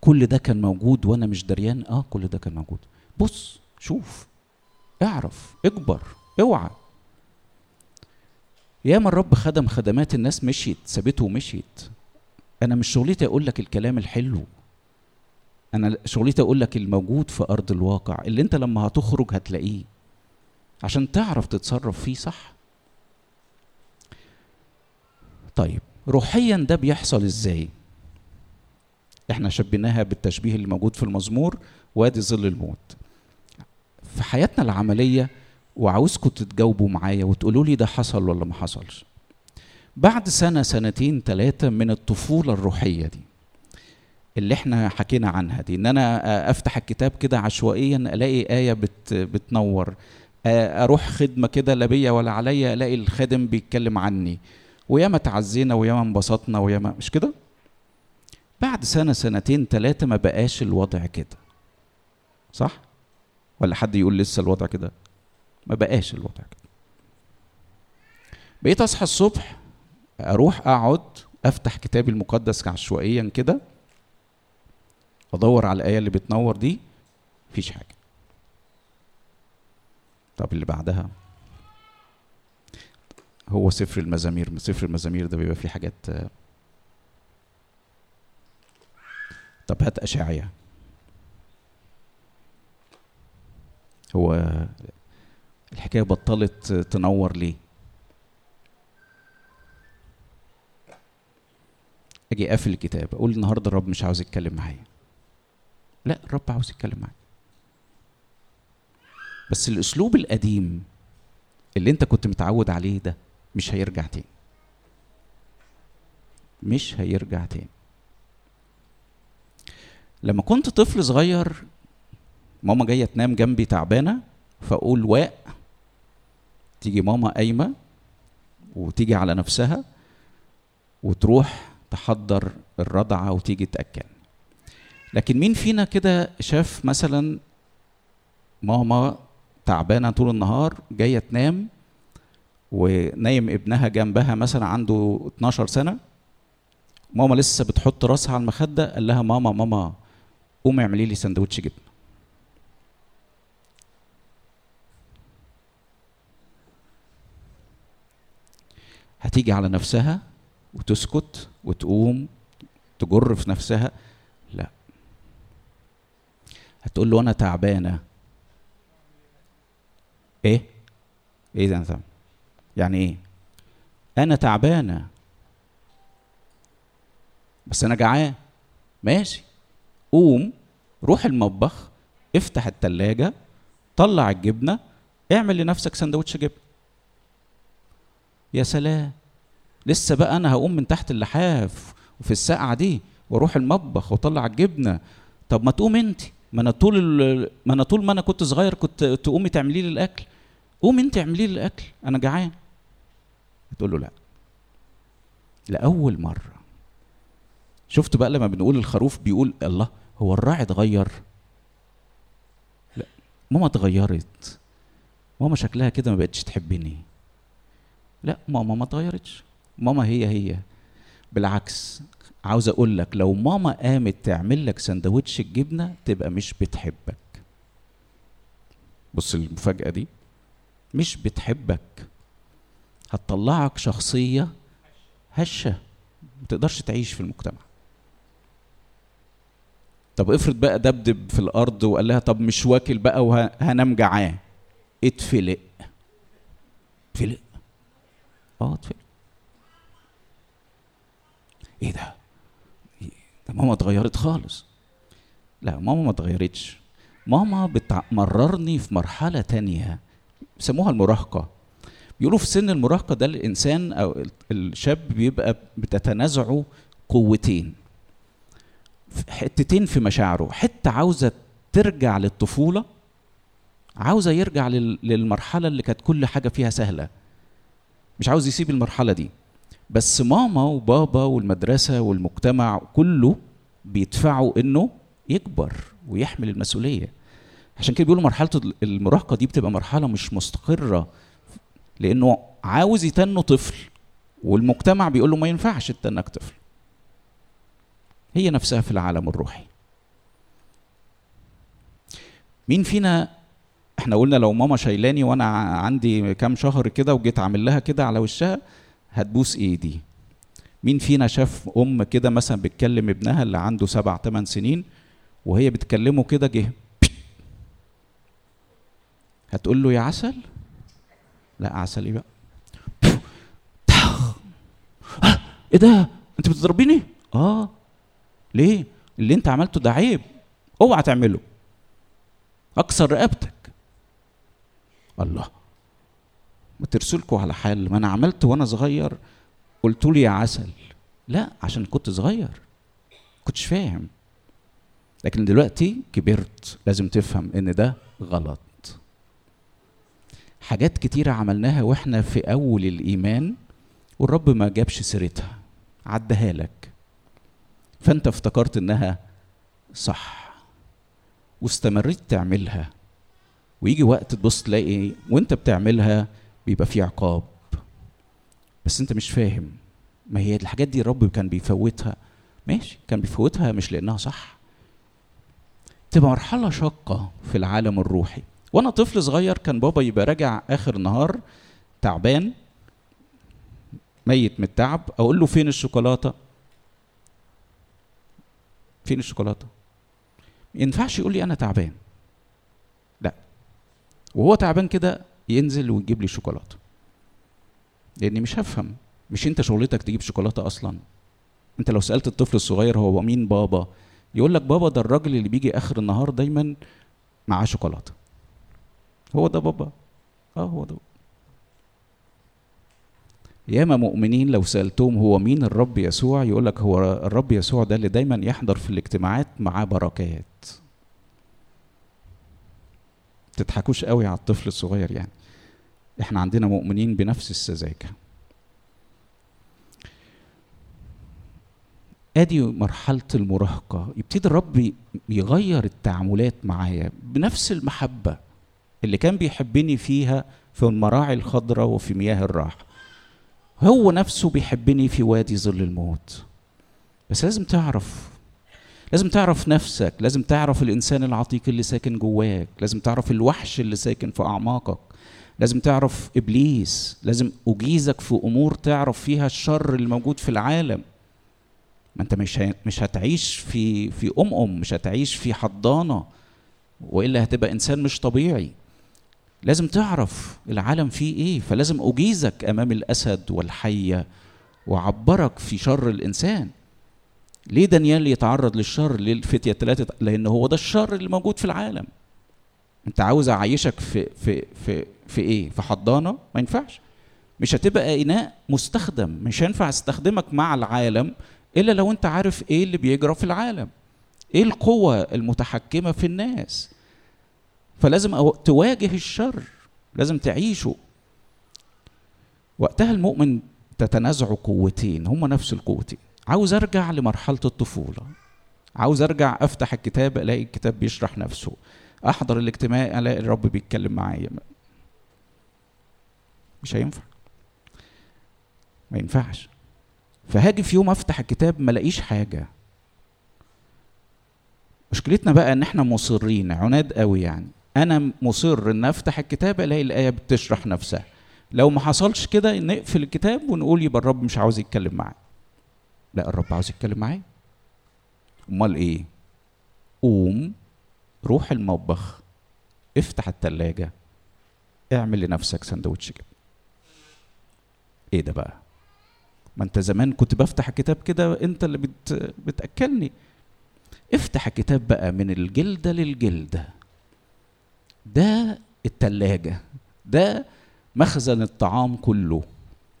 كل ده كان موجود وأنا مش دريان؟ آه كل ده كان موجود. بص شوف. اعرف. اكبر. اوعى. ياما الرب خدم خدمات الناس مشيت سابته ومشيت. أنا مش شغلتي أقول لك الكلام الحلو. أنا شغلتي أقول لك الموجود في أرض الواقع اللي أنت لما هتخرج هتلاقيه عشان تعرف تتصرف فيه صح. طيب روحيا ده بيحصل إزاي؟ إحنا شبيناها بالتشبيه اللي موجود في المزمور وادي ظل الموت. في حياتنا العملية وعاوزكم تتجاوبوا معايا وتقولوا لي ده حصل ولا ما حصلش. بعد سنة سنتين ثلاثة من الطفولة الروحية دي اللي إحنا حكينا عنها دي إن أنا أفتح الكتاب كده عشوائيا ألاقي آية بت بتنور. أروح خدمة كده لا بيا ولا عليا ألاقي الخادم بيتكلم عني. وياما تعزينا وياما انبسطنا وياما مش كده؟ بعد سنة سنتين ثلاثة ما بقاش الوضع كده. صح؟ ولا حد يقول لسه الوضع كده؟ ما بقاش الوضع كده. بقيت أصحى الصبح أروح أقعد أفتح كتابي المقدس عشوائيا كده. ادور على الآية اللي بتنور دي مفيش حاجة. طب اللي بعدها؟ هو سفر المزامير سفر المزامير ده بيبقى فيه حاجات طب هات أشعية. هو الحكاية بطلت تنور ليه؟ أجي اقفل الكتاب أقول النهارده الرب مش عاوز يتكلم معايا. لا الرب عاوز يتكلم معايا بس الأسلوب القديم اللي أنت كنت متعود عليه ده مش هيرجع تاني. مش هيرجع تاني. لما كنت طفل صغير ماما جاية تنام جنبي تعبانة فأقول واء تيجي ماما قايمة وتيجي على نفسها وتروح تحضر الرضعة وتيجي تأكل. لكن مين فينا كده شاف مثلا ماما تعبانة طول النهار جاية تنام ونايم ابنها جنبها مثلا عنده 12 سنة؟ ماما لسه بتحط راسها على المخدة قال لها ماما ماما قومي اعملي لي سندوتش جبنة. هتيجي على نفسها وتسكت وتقوم تجر في نفسها؟ لا. هتقول له أنا تعبانة. إيه؟ إيه ده انت يعني إيه؟ أنا تعبانة. بس أنا جعان. ماشي. قوم روح المطبخ افتح التلاجة طلع الجبنة اعمل لنفسك سندوتش جبنة يا سلام. لسه بقى أنا هقوم من تحت اللحاف وفي السقعة دي وأروح المطبخ وأطلع الجبنة. طب ما تقوم أنت. ما أنا طول ما أنا طول ما أنا كنت صغير كنت تقومي تعملي لي الأكل. قومي انت اعملي لي الأكل أنا جعان. تقول له لا. لأول مرة. شفت بقى لما بنقول الخروف بيقول الله هو الراعي اتغير؟ لا. ماما اتغيرت. ماما شكلها كده ما بقتش تحبني. لا ماما ما اتغيرتش. ماما هي هي. بالعكس. عاوز أقول لك لو ماما قامت تعمل لك سندوتش الجبنة تبقى مش بتحبك. بص المفاجأة دي مش بتحبك. هتطلعك شخصية هشة ما تقدرش تعيش في المجتمع. طب افرض بقى دبدب في الأرض وقال لها طب مش واكل بقى وهنام جعان. اتفلق. اتفلق. آه اتفلق. إيه ده؟ ده ماما اتغيرت خالص. لا ماما ما اتغيرتش. ماما بتمررني في مرحلة تانية بيسموها المراهقة. بيقولوا في سن المراهقة ده الإنسان أو الشاب بيبقى بتتنازعه قوتين. حتتين في مشاعره. حتة عاوزة ترجع للطفولة عاوزة يرجع لل- للمرحلة اللي كانت كل حاجة فيها سهلة. مش عاوز يسيب المرحلة دي. بس ماما وبابا والمدرسة والمجتمع كله بيدفعوا إنه يكبر ويحمل المسؤولية. عشان كده بيقولوا مرحلة المراهقة دي بتبقى مرحلة مش مستقرة لأنه عاوز يتنه طفل والمجتمع بيقول له ما ينفعش تتنك طفل. هي نفسها في العالم الروحي. مين فينا إحنا قلنا لو ماما شايلاني وأنا عندي كام شهر كده وجيت عامل لها كده على وشها هتبوس ايدي. مين فينا شاف ام كده مثلا بتكلم ابنها اللي عنده سبع ثمان سنين وهي بتكلمه كده جه هتقول له يا عسل؟ لا عسل إيه بقى؟ إيه ده؟ انت بتضربيني؟ آه. ليه؟ اللي انت عملته ده عيب. اوعى تعمله. اكسر رقبتك. الله. ما ترسلكوا على حال ما أنا عملت وأنا صغير. قلت لي يا عسل. لا عشان كنت صغير. كنتش فاهم. لكن دلوقتي كبرت. لازم تفهم إن ده غلط. حاجات كتيرة عملناها وإحنا في أول الإيمان والرب ما جابش سيرتها. عدها لك. فأنت افتكرت إنها صح. واستمريت تعملها. ويجي وقت تبص تلاقي وأنت بتعملها بيبقى في عقاب. بس انت مش فاهم ما هي الحاجات دي الرب كان بيفوتها. ماشي كان بيفوتها مش لأنها صح. تبقى مرحلة شاقة في العالم الروحي. وأنا طفل صغير كان بابا يبقى راجع آخر النهار تعبان ميت من التعب أقول له فين الشوكولاتة؟ فين الشوكولاتة؟ ينفعش يقول لي أنا تعبان. لا. وهو تعبان كده ينزل ويجيب لي شوكولاتة. لأني مش هفهم. مش أنت شغلتك تجيب شوكولاتة أصلا. أنت لو سألت الطفل الصغير هو مين بابا؟ يقول لك بابا ده الراجل اللي بيجي آخر النهار دايما معاه شوكولاتة. هو ده بابا. آه هو ده. ياما مؤمنين لو سألتهم هو مين الرب يسوع يقول لك هو الرب يسوع ده اللي دايما يحضر في الاجتماعات معاه بركات. تضحكوش قوي على الطفل الصغير يعني. إحنا عندنا مؤمنين بنفس السذاجة. ادي مرحلة المراهقة. يبتدي الرب يغير التعاملات معايا بنفس المحبة اللي كان بيحبني فيها في المراعي الخضراء وفي مياه الراحة. هو نفسه بيحبني في وادي ظل الموت. بس لازم تعرف لازم تعرف نفسك لازم تعرف الإنسان العتيق اللي ساكن جواك لازم تعرف الوحش اللي ساكن في أعماقك لازم تعرف إبليس لازم أجيزك في أمور تعرف فيها الشر اللي موجود في العالم. ما أنت مش مش هتعيش في في ام ام مش هتعيش في حضانة وإلا هتبقى إنسان مش طبيعي. لازم تعرف العالم فيه إيه فلازم أجيزك أمام الأسد والحية وعبرك في شر الإنسان. ليه دانيال يتعرض للشر ليه الفتية الثلاثة لأن هو ده الشر اللي موجود في العالم. أنت عاوز أعيشك في في في في إيه؟ في حضانة؟ ما ينفعش. مش هتبقى إناء مستخدم. مش هينفع أستخدمك مع العالم إلا لو أنت عارف إيه اللي بيجرى في العالم. إيه القوة المتحكمة في الناس؟ فلازم تواجه الشر. لازم تعيشه. وقتها المؤمن تتنازع قوتين. هما نفس القوتين. عاوز أرجع لمرحلة الطفولة. عاوز أرجع أفتح الكتاب ألاقي الكتاب بيشرح نفسه. أحضر الاجتماع ألاقي الرب بيتكلم معايا. مش هينفع. ما ينفعش. فهاجي في يوم أفتح الكتاب ما ألاقيش حاجة. مشكلتنا بقى إن إحنا مصرين عناد قوي يعني. أنا مصر إن أفتح الكتاب ألاقي الآية بتشرح نفسها. لو ما حصلش كده نقفل الكتاب ونقول يبقى الرب مش عاوز يتكلم معايا لا الرب عاوز يتكلم معايا. أمال إيه؟ قوم روح المطبخ افتح التلاجة اعمل لنفسك سندوتش كده. إيه ده بقى؟ ما أنت زمان كنت بفتح الكتاب كده أنت اللي بت... بتأكلني. افتح الكتاب بقى من الجلدة للجلدة. ده التلاجة ده مخزن الطعام كله.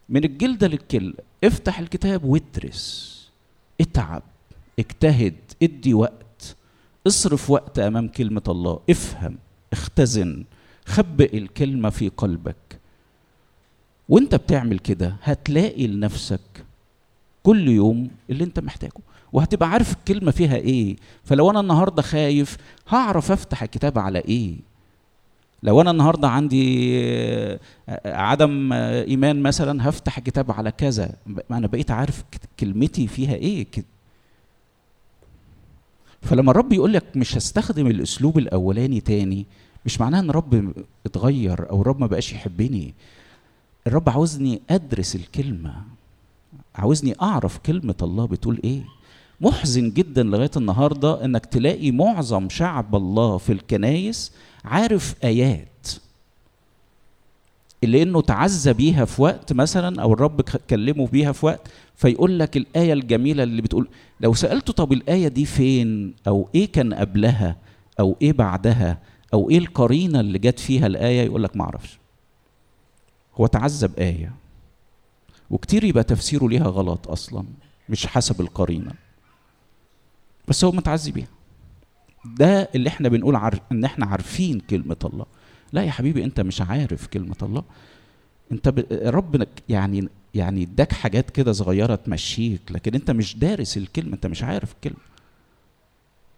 من الجلدة للكل. افتح الكتاب وادرس. اتعب. اجتهد. ادي وقت. اصرف وقت أمام كلمة الله. افهم. اختزن. خبئ الكلمة في قلبك. وانت بتعمل كده هتلاقي لنفسك كل يوم اللي انت محتاجه. وهتبقى عارف الكلمة فيها إيه. فلو أنا النهاردة خايف هعرف أفتح الكتاب على إيه. لو أنا النهارده عندي آه، عدم آه، إيمان مثلا هفتح الكتاب على كذا. أنا بقيت عارف كلمتي فيها إيه فلما الرب يقول لك مش هستخدم الأسلوب الأولاني تاني مش معناها إن الرب اتغير أو الرب ما بقاش يحبني. الرب عاوزني أدرس الكلمة. عاوزني أعرف كلمة الله بتقول إيه. محزن جدا لغاية النهارده إنك تلاقي معظم شعب الله في الكنايس عارف آيات اللي إنه تعزى بيها في وقت مثلا أو الرب كلمه بيها في وقت فيقول لك الآية الجميلة اللي بتقول لو سألته طب الآية دي فين؟ أو إيه كان قبلها؟ أو إيه بعدها؟ أو إيه القرينة اللي جت فيها الآية؟ يقول لك ما أعرفش. هو تعزى بآية. وكتير يبقى تفسيره ليها غلط أصلا مش حسب القرينة. بس هو متعزي بيها ده اللي إحنا بنقول عار... ان إحنا عارفين كلمة الله. لا يا حبيبي انت مش عارف كلمة الله. انت ب... ربنا يعني يعني اداك حاجات كده صغيرة تمشيك لكن انت مش دارس الكلمة انت مش عارف الكلمة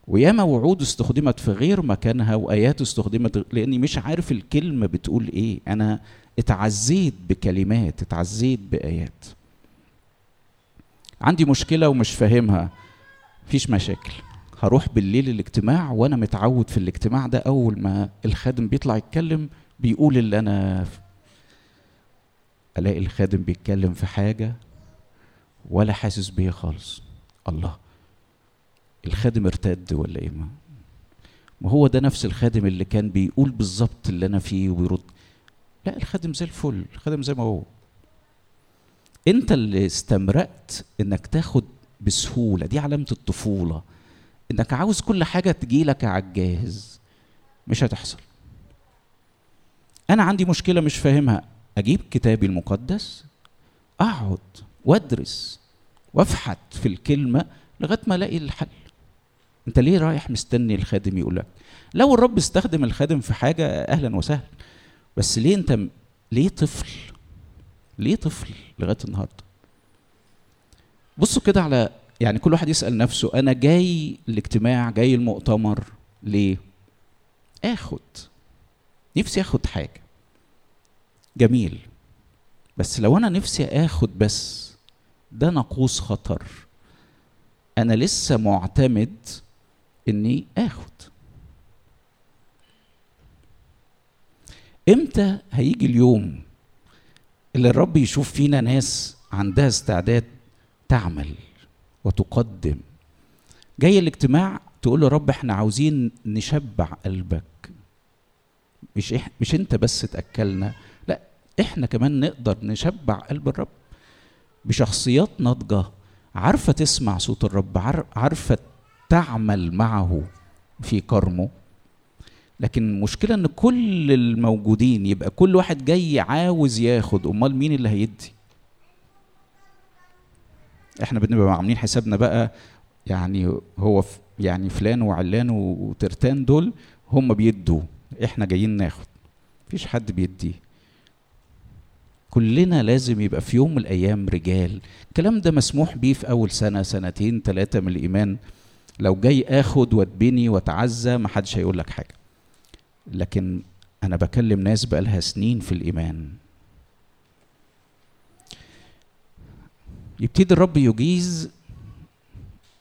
وياما وعود استخدمت في غير مكانها وآيات استخدمت لأني مش عارف الكلمة بتقول إيه. أنا اتعزيت بكلمات اتعزيت بآيات. عندي مشكلة ومش فاهمها. مفيش مشاكل. هروح بالليل الاجتماع وأنا متعود في الاجتماع ده. أول ما الخادم بيطلع يتكلم بيقول اللي أنا ألاقي الخادم بيتكلم في حاجة ولا حاسس بيها خالص. الله. الخادم ارتد ولا إيه؟ ما هو ده نفس الخادم اللي كان بيقول بالظبط اللي أنا فيه وبيرد لا الخادم زي الفل. الخادم زي ما هو. أنت اللي استمرأت إنك تاخد بسهولة دي علامة الطفولة. إنك عاوز كل حاجة تجيلك على الجاهز مش هتحصل. أنا عندي مشكلة مش فاهمها. أجيب كتابي المقدس أقعد وأدرس وأفحت في الكلمة لغاية ما ألاقي الحل. أنت ليه رايح مستني الخادم يقول لك؟ لو الرب استخدم الخادم في حاجة أهلا وسهلا. بس ليه أنت ليه طفل ليه طفل لغاية النهارده؟ بصوا كده على يعني كل واحد يسأل نفسه أنا جاي الاجتماع جاي المؤتمر ليه؟ آخد. نفسي آخد حاجة. جميل. بس لو أنا نفسي آخد بس ده ناقوس خطر. أنا لسه معتمد إني آخد. إمتى هيجي اليوم اللي الرب يشوف فينا ناس عندها استعداد تعمل وتقدم. جاي الاجتماع تقول له رب إحنا عاوزين نشبع قلبك. مش إح مش انت بس تأكلنا لا إحنا كمان نقدر نشبع قلب الرب بشخصيات ناضجة عارفة تسمع صوت الرب عار- عارفة تعمل معه في كرمه. لكن المشكلة إن كل الموجودين يبقى كل واحد جاي عاوز ياخد. أمال مين اللي هيدي؟ إحنا بنبقى عاملين حسابنا بقى يعني هو يعني فلان وعلان وترتان دول هم بيدوا إحنا جايين ناخد. مفيش حد بيدي كلنا لازم يبقى في يوم من الأيام رجال. الكلام ده مسموح بيه في أول سنة سنتين ثلاثة من الإيمان. لو جاي آخد واتبني واتعزى ما حدش هيقول لك حاجة. لكن أنا بكلم ناس بقالها سنين في الإيمان. يبتدي الرب يجيز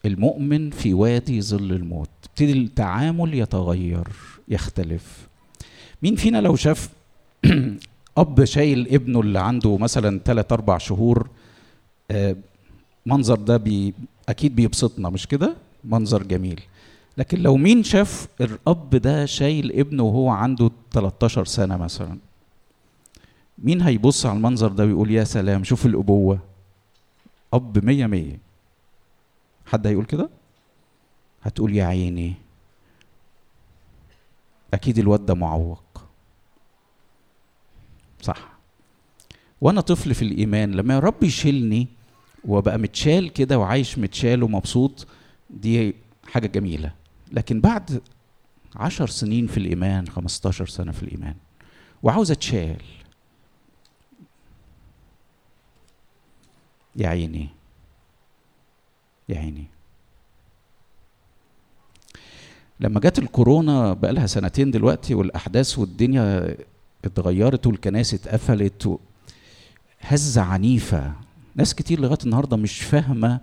المؤمن في وادي ظل الموت. يبتدي التعامل يتغير يختلف. مين فينا لو شاف أب شايل ابنه اللي عنده مثلا 3 4 شهور آه، منظر ده بي أكيد بيبسطنا مش كده؟ منظر جميل. لكن لو مين شاف الأب ده شايل ابنه وهو عنده 13 سنة مثلا مين هيبص على المنظر ده ويقول يا سلام شوف الأبوة. أب مية مية. حد هيقول كده؟ هتقول يا عيني. أكيد الواد ده معوق. صح. وأنا طفل في الإيمان لما رب يشيلني وبقى متشال كده وعايش متشال ومبسوط دي حاجة جميلة. لكن بعد عشر سنين في الإيمان خمستاشر سنة في الإيمان وعاوز أتشال. يا عيني يا عيني. لما جت الكورونا بقى لها سنتين دلوقتي والأحداث والدنيا اتغيرت والكنائس اتقفلت و... هزة عنيفة. ناس كتير لغاية النهارده مش فاهمة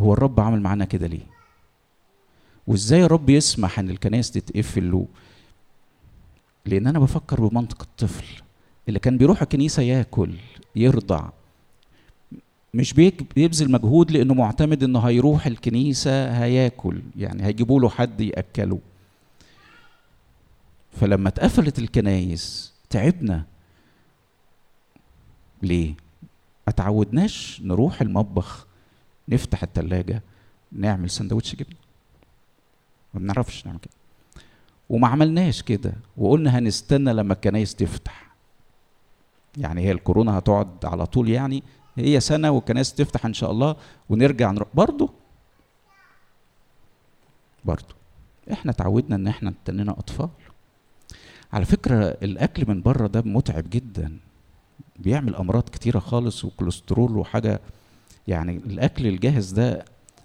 هو الرب عمل معانا كده ليه؟ وإزاي الرب يسمح إن الكنائس تتقفل و... لأن أنا بفكر بمنطق الطفل اللي كان بيروح الكنيسة ياكل يرضع. مش بيبذل مجهود لأنه معتمد إنه هيروح الكنيسة هياكل. يعني هيجيبوا له حد يأكله. فلما اتقفلت الكنايس تعبنا. ليه؟ ما تعودناش نروح المطبخ نفتح التلاجة نعمل سندوتش جبنة. ما بنعرفش نعمل كده. وما عملناش كده. وقلنا هنستنى لما الكنايس تفتح. يعني هي الكورونا هتقعد على طول يعني هي سنة والكنائس تفتح إن شاء الله ونرجع نروح. برضه برضه إحنا تعودنا إن إحنا نتننا أطفال. على فكرة الأكل من بره ده متعب جدا. بيعمل أمراض كتيرة خالص وكوليسترول وحاجة. يعني الأكل الجاهز ده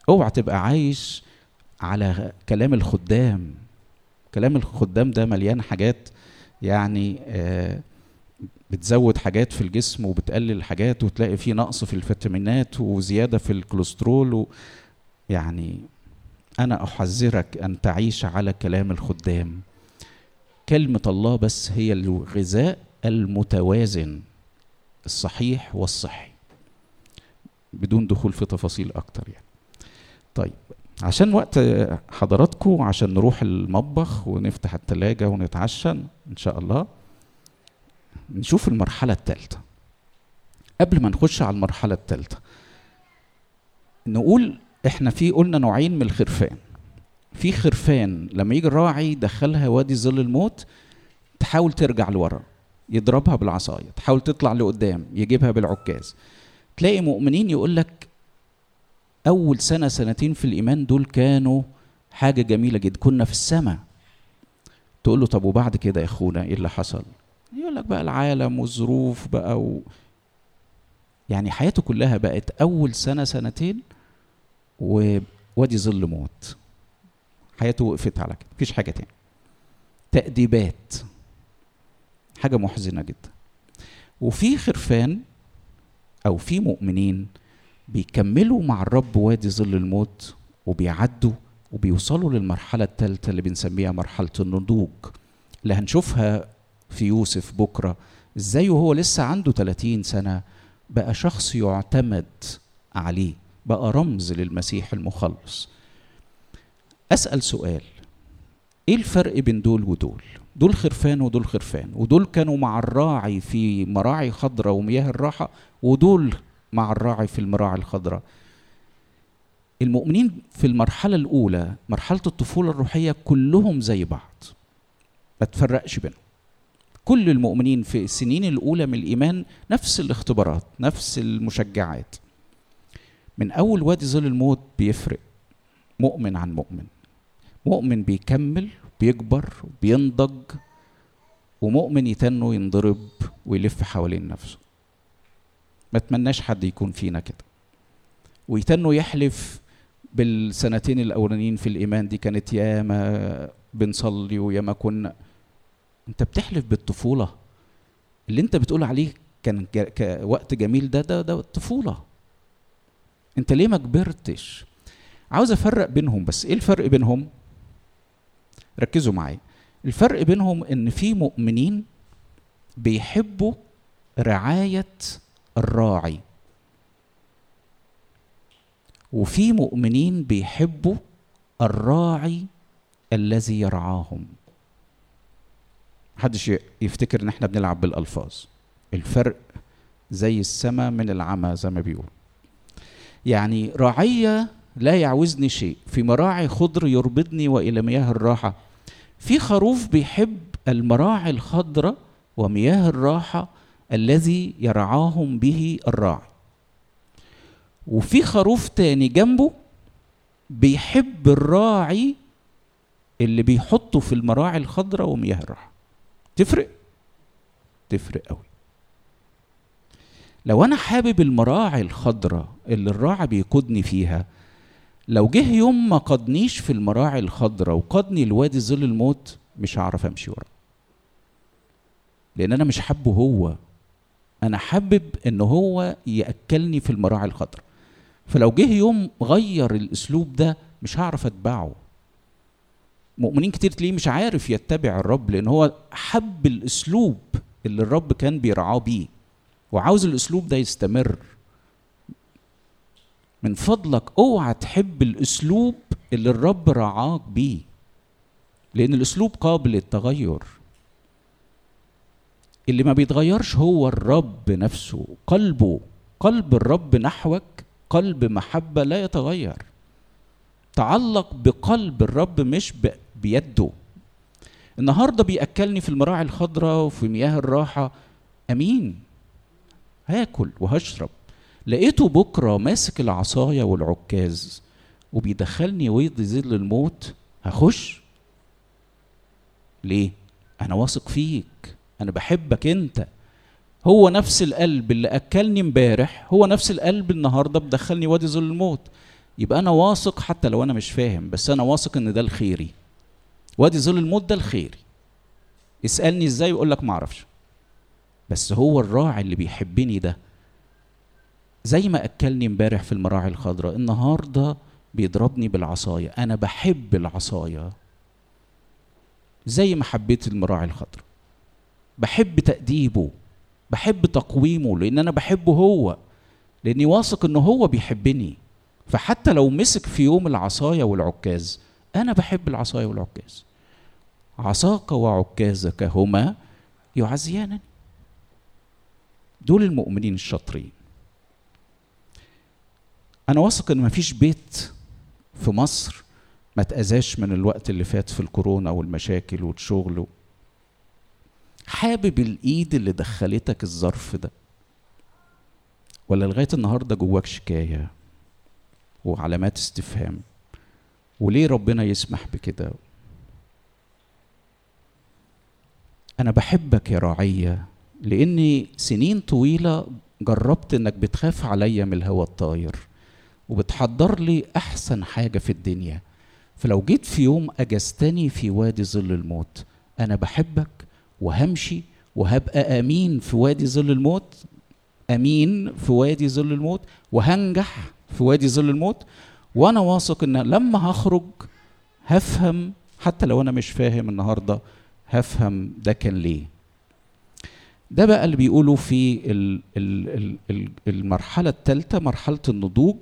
أوعى تبقى عايش على كلام الخدام. كلام الخدام ده مليان حاجات. يعني آه بتزود حاجات في الجسم وبتقلل حاجات وتلاقي فيه نقص في الفيتامينات وزيادة في الكوليسترول و يعني أنا أحذرك أن تعيش على كلام الخدام. كلمة الله بس هي الغذاء المتوازن الصحيح والصحي بدون دخول في تفاصيل أكتر يعني. طيب عشان وقت حضراتكم عشان نروح المطبخ ونفتح التلاجة ونتعشى إن شاء الله نشوف المرحلة الثالثة قبل ما نخش على المرحلة الثالثة نقول إحنا في قلنا نوعين من الخرفان. في خرفان لما يجي الراعي يدخلها وادي ظل الموت تحاول ترجع لورا يضربها بالعصاية تحاول تطلع لقدام يجيبها بالعكاز. تلاقي مؤمنين يقول لك أول سنة سنتين في الإيمان دول كانوا حاجة جميلة جدا. كنا في السماء. تقول له طب وبعد كده يا أخونا إيه اللي حصل؟ يقول لك بقى العالم والظروف بقى و... يعني حياته كلها بقت أول سنة سنتين ووادي ظل موت. حياته وقفت على كده. مفيش حاجة تاني. تأديبات. حاجة محزنة جدا. وفي خرفان أو في مؤمنين بيكملوا مع الرب وادي ظل الموت وبيعدوا وبيوصلوا للمرحلة الثالثة اللي بنسميها مرحلة النضوج. اللي هنشوفها في يوسف بكرة. إزاي وهو لسه عنده 30 سنة بقى شخص يعتمد عليه بقى رمز للمسيح المخلص؟ أسأل سؤال. إيه الفرق بين دول ودول؟ دول خرفان ودول خرفان ودول كانوا مع الراعي في مراعي خضراء ومياه الراحة ودول مع الراعي في المراعي الخضراء المؤمنين في المرحلة الأولى مرحلة الطفولة الروحية كلهم زي بعض. ما تفرقش بينهم. كل المؤمنين في السنين الأولى من الإيمان نفس الاختبارات نفس المشجعات. من أول وادي ظل الموت بيفرق مؤمن عن مؤمن. مؤمن بيكمل بيكبر بينضج ومؤمن يتنه ينضرب ويلف حوالين نفسه. ما أتمناش حد يكون فينا كده. ويتنه يحلف بالسنتين الأولانيين في الإيمان دي كانت ياما بنصلي وياما كنا. انت بتحلف بالطفولة. اللي انت بتقول عليه كان وقت جميل ده ده ده الطفوله انت ليه ما كبرتش؟ عاوز افرق بينهم بس إيه الفرق بينهم؟ ركزوا معايا. الفرق بينهم ان في مؤمنين بيحبوا رعاية الراعي. وفي مؤمنين بيحبوا الراعي الذي يرعاهم. محدش يفتكر إن إحنا بنلعب بالألفاظ. الفرق زي السماء من العمى زي ما بيقول يعني رعية لا يعوزني شيء في مراعي خضر يربضني وإلى مياه الراحة. في خروف بيحب المراعي الخضراء ومياه الراحة الذي يرعاهم به الراعي. وفي خروف تاني جنبه بيحب الراعي اللي بيحطه في المراعي الخضراء ومياه الراحة. تفرق؟ تفرق قوي. لو أنا حابب المراعي الخضراء اللي الراعي بيقودني فيها لو جه يوم ما قادنيش في المراعي الخضراء وقادني لوادي ظل الموت مش هعرف أمشي وراه. لأن أنا مش حابه هو. أنا حابب إن هو يأكلني في المراعي الخضراء فلو جه يوم غير الأسلوب ده مش هعرف أتبعه. مؤمنين كتير تلاقيه مش عارف يتبع الرب لأن هو حب الأسلوب اللي الرب كان بيرعاه بيه وعاوز الأسلوب ده يستمر. من فضلك اوعى تحب الأسلوب اللي الرب رعاك بيه لأن الأسلوب قابل للتغير. اللي ما بيتغيرش هو الرب نفسه قلبه قلب الرب نحوك قلب محبة لا يتغير. تعلق بقلب الرب مش بيده. النهارده بيأكلني في المراعي الخضراء وفي مياه الراحة. أمين. هاكل وهشرب. لقيته بكرة ماسك العصاية والعكاز وبيدخلني ويض ظل الموت. هخش. ليه؟ أنا واثق فيك. أنا بحبك أنت. هو نفس القلب اللي أكلني امبارح. هو نفس القلب النهارده بدخلني وادي ظل الموت. يبقى أنا واثق حتى لو أنا مش فاهم بس أنا واثق إن ده الخيري وادي ظل الموت ده الخيري اسالني إزاي يقول لك ما أعرفش. بس هو الراعي اللي بيحبني ده. زي ما أكلني امبارح في المراعي الخضراء النهارده بيضربني بالعصاية. أنا بحب العصاية. زي ما حبيت المراعي الخضراء. بحب تأديبه. بحب تقويمه لأن أنا بحبه هو. لأني واثق ان هو بيحبني. فحتى لو مسك في يوم العصاية والعكاز أنا بحب العصاية والعكاز. عصاك وعكازك هما يعزيانني دول المؤمنين الشاطرين. أنا واثق إن مفيش بيت في مصر ما تأذاش من الوقت اللي فات في الكورونا والمشاكل والشغل حابب الإيد اللي دخلتك الظرف ده. ولا لغاية النهارده جواك شكاية وعلامات استفهام؟ وليه ربنا يسمح بكده؟ أنا بحبك يا راعية لأني سنين طويلة جربت إنك بتخاف عليا من الهوى الطاير وبتحضر لي أحسن حاجة في الدنيا. فلو جيت في يوم اجزتني في وادي ظل الموت أنا بحبك وهمشي وهبقى أمين في وادي ظل الموت أمين في وادي ظل الموت وهنجح في وادي ظل الموت. وأنا واثق إن لما هخرج هفهم حتى لو أنا مش فاهم النهارده هفهم ده كان ليه. ده بقى اللي بيقولوا في المرحلة الثالثة مرحلة النضوج.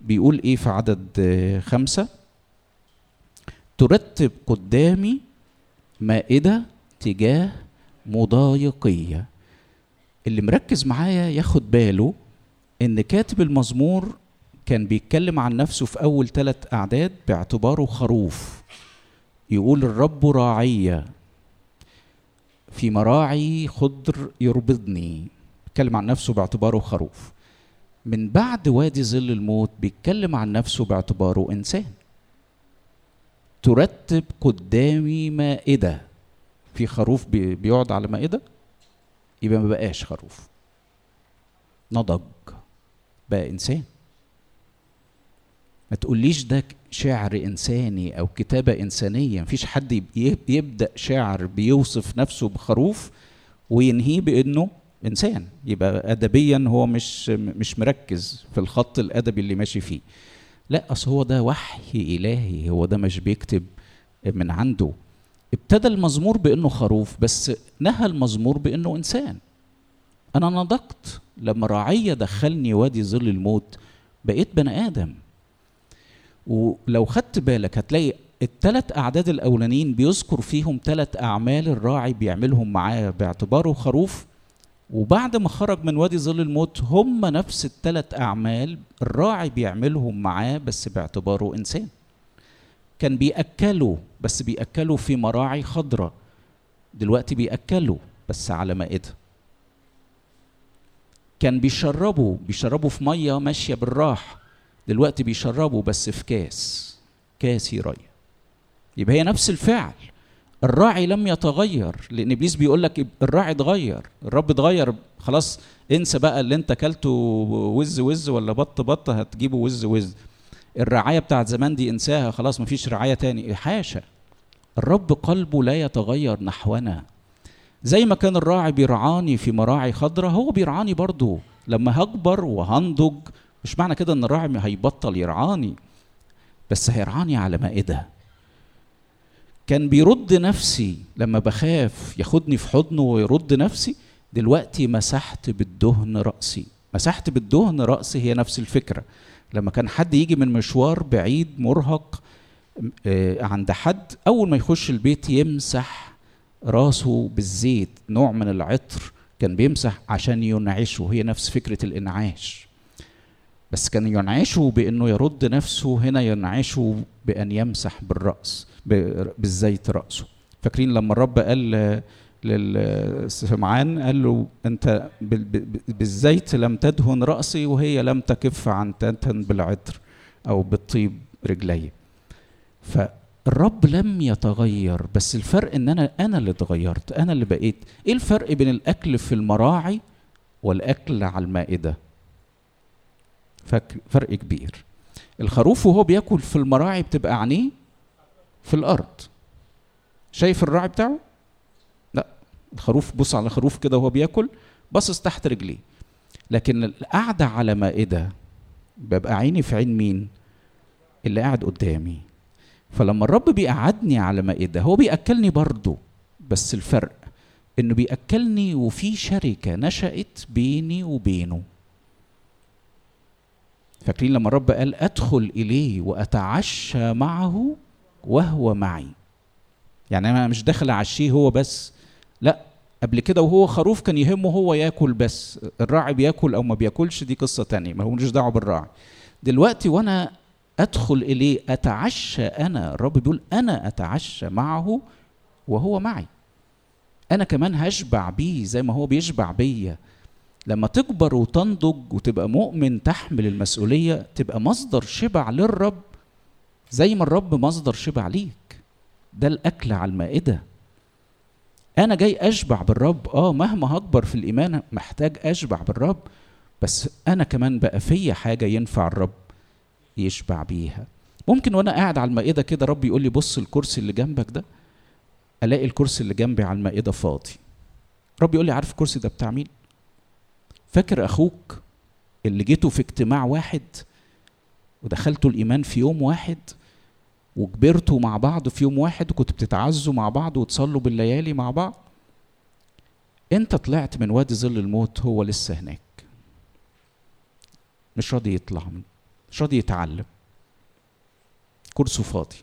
بيقول إيه في عدد خمسة؟ ترتب قدامي مائدة تجاه مضايقية. اللي مركز معايا ياخد باله إن كاتب المزمور كان بيتكلم عن نفسه في أول ثلاث أعداد باعتباره خروف. يقول الرب راعية. في مراعي خضر يربضني. بيتكلم عن نفسه باعتباره خروف. من بعد وادي ظل الموت بيتكلم عن نفسه باعتباره إنسان. ترتب قدامي مائدة. في خروف بي- بيقعد على مائدة؟ يبقى ما بقاش خروف. نضج. بقى إنسان. ما تقوليش ده شعر إنساني أو كتابة إنسانية. مفيش حد يب- يب- يبدأ شعر بيوصف نفسه بخروف وينهيه بأنه إنسان. يبقى أدبيا هو مش مش مركز في الخط الأدبي اللي ماشي فيه. لا أصل هو ده وحي إلهي. هو ده مش بيكتب من عنده. ابتدى المزمور بأنه خروف بس نهى المزمور بأنه إنسان. أنا نضجت لما راعية دخلني وادي ظل الموت بقيت بني آدم. ولو خدت بالك هتلاقي الثلاث أعداد الأولانيين بيذكر فيهم ثلاث أعمال الراعي بيعملهم معاه باعتباره خروف. وبعد ما خرج من وادي ظل الموت هم نفس الثلاث أعمال الراعي بيعملهم معاه بس باعتباره إنسان. كان بيأكلوا بس بيأكلوا في مراعي خضراء دلوقتي بيأكلوا بس على مائدة. كان بيشربوا بيشربوا في مية ماشية بالراحة. دلوقتي بيشربوا بس في كاس كاس ري يبقى هي نفس الفعل. الراعي لم يتغير لأن إبليس بيقول لك الراعي اتغير الرب اتغير خلاص انسى بقى اللي انت اكلته وز وز ولا بط بط هتجيبه وز وز. الرعاية بتاعت زمان دي انساها خلاص مفيش رعاية تاني. حاشا الرب قلبه لا يتغير نحونا. زي ما كان الراعي بيرعاني في مراعي خضراء هو بيرعاني برضو لما هكبر وهنضج مش معنى كده إن الراعي هيبطل يرعاني بس هيرعاني على مائدة. كان بيرد نفسي لما بخاف ياخدني في حضنه ويرد نفسي دلوقتي مسحت بالدهن رأسي. مسحت بالدهن رأسي هي نفس الفكرة. لما كان حد يجي من مشوار بعيد مرهق آه، عند حد أول ما يخش البيت يمسح راسه بالزيت نوع من العطر كان بيمسح عشان ينعشه. هي نفس فكرة الإنعاش. بس كان ينعشه بأنه يرد نفسه هنا ينعشه بأن يمسح بالرأس ب- بالزيت رأسه. فاكرين لما الرب قال للسمعان قال له أنت بالزيت لم تدهن رأسي وهي لم تكف عن تدهن بالعطر أو بالطيب رجلي. فالرب لم يتغير بس الفرق إن أنا أنا اللي اتغيرت أنا اللي بقيت. إيه الفرق بين الأكل في المراعي والأكل على المائدة؟ فرق كبير. الخروف وهو بياكل في المراعي بتبقى عينيه في الأرض. شايف الراعي بتاعه؟ لا. الخروف بص على الخروف كده وهو بياكل باصص تحت رجليه. لكن القعدة على مائدة ببقى عيني في عين مين؟ اللي قاعد قدامي. فلما الرب بيقعدني على مائدة هو بيأكلني برضه بس الفرق إنه بيأكلني وفي شركة نشأت بيني وبينه. فاكرين لما الرب قال أدخل إليه وأتعشى معه وهو معي. يعني أنا مش داخل أعشيه هو بس لا قبل كده وهو خروف كان يهمه هو ياكل بس الراعي بياكل أو ما بياكلش دي قصة تانية ما هو ملوش دعوة بالراعي. دلوقتي وأنا أدخل إليه أتعشى أنا الرب بيقول أنا أتعشى معه وهو معي. أنا كمان هشبع بيه زي ما هو بيشبع بيا. لما تكبر وتنضج وتبقى مؤمن تحمل المسؤولية تبقى مصدر شبع للرب زي ما الرب مصدر شبع ليك. ده الأكل على المائدة. أنا جاي أشبع بالرب. آه مهما هكبر في الإيمان محتاج أشبع بالرب بس أنا كمان بقى فيا حاجة ينفع الرب يشبع بيها. ممكن وأنا قاعد على المائدة كده رب يقول لي بص الكرسي اللي جنبك ده ألاقي الكرسي اللي جنبي على المائدة فاضي. رب يقول لي عارف الكرسي ده بتاع مين؟ فاكر أخوك اللي جيتوا في اجتماع واحد ودخلتوا الإيمان في يوم واحد وكبرتوا مع بعض في يوم واحد وكنتوا بتتعزوا مع بعض وتصلوا بالليالي مع بعض؟ أنت طلعت من وادي ظل الموت هو لسه هناك. مش راضي يطلع مش راضي يتعلم. كرسه فاضي.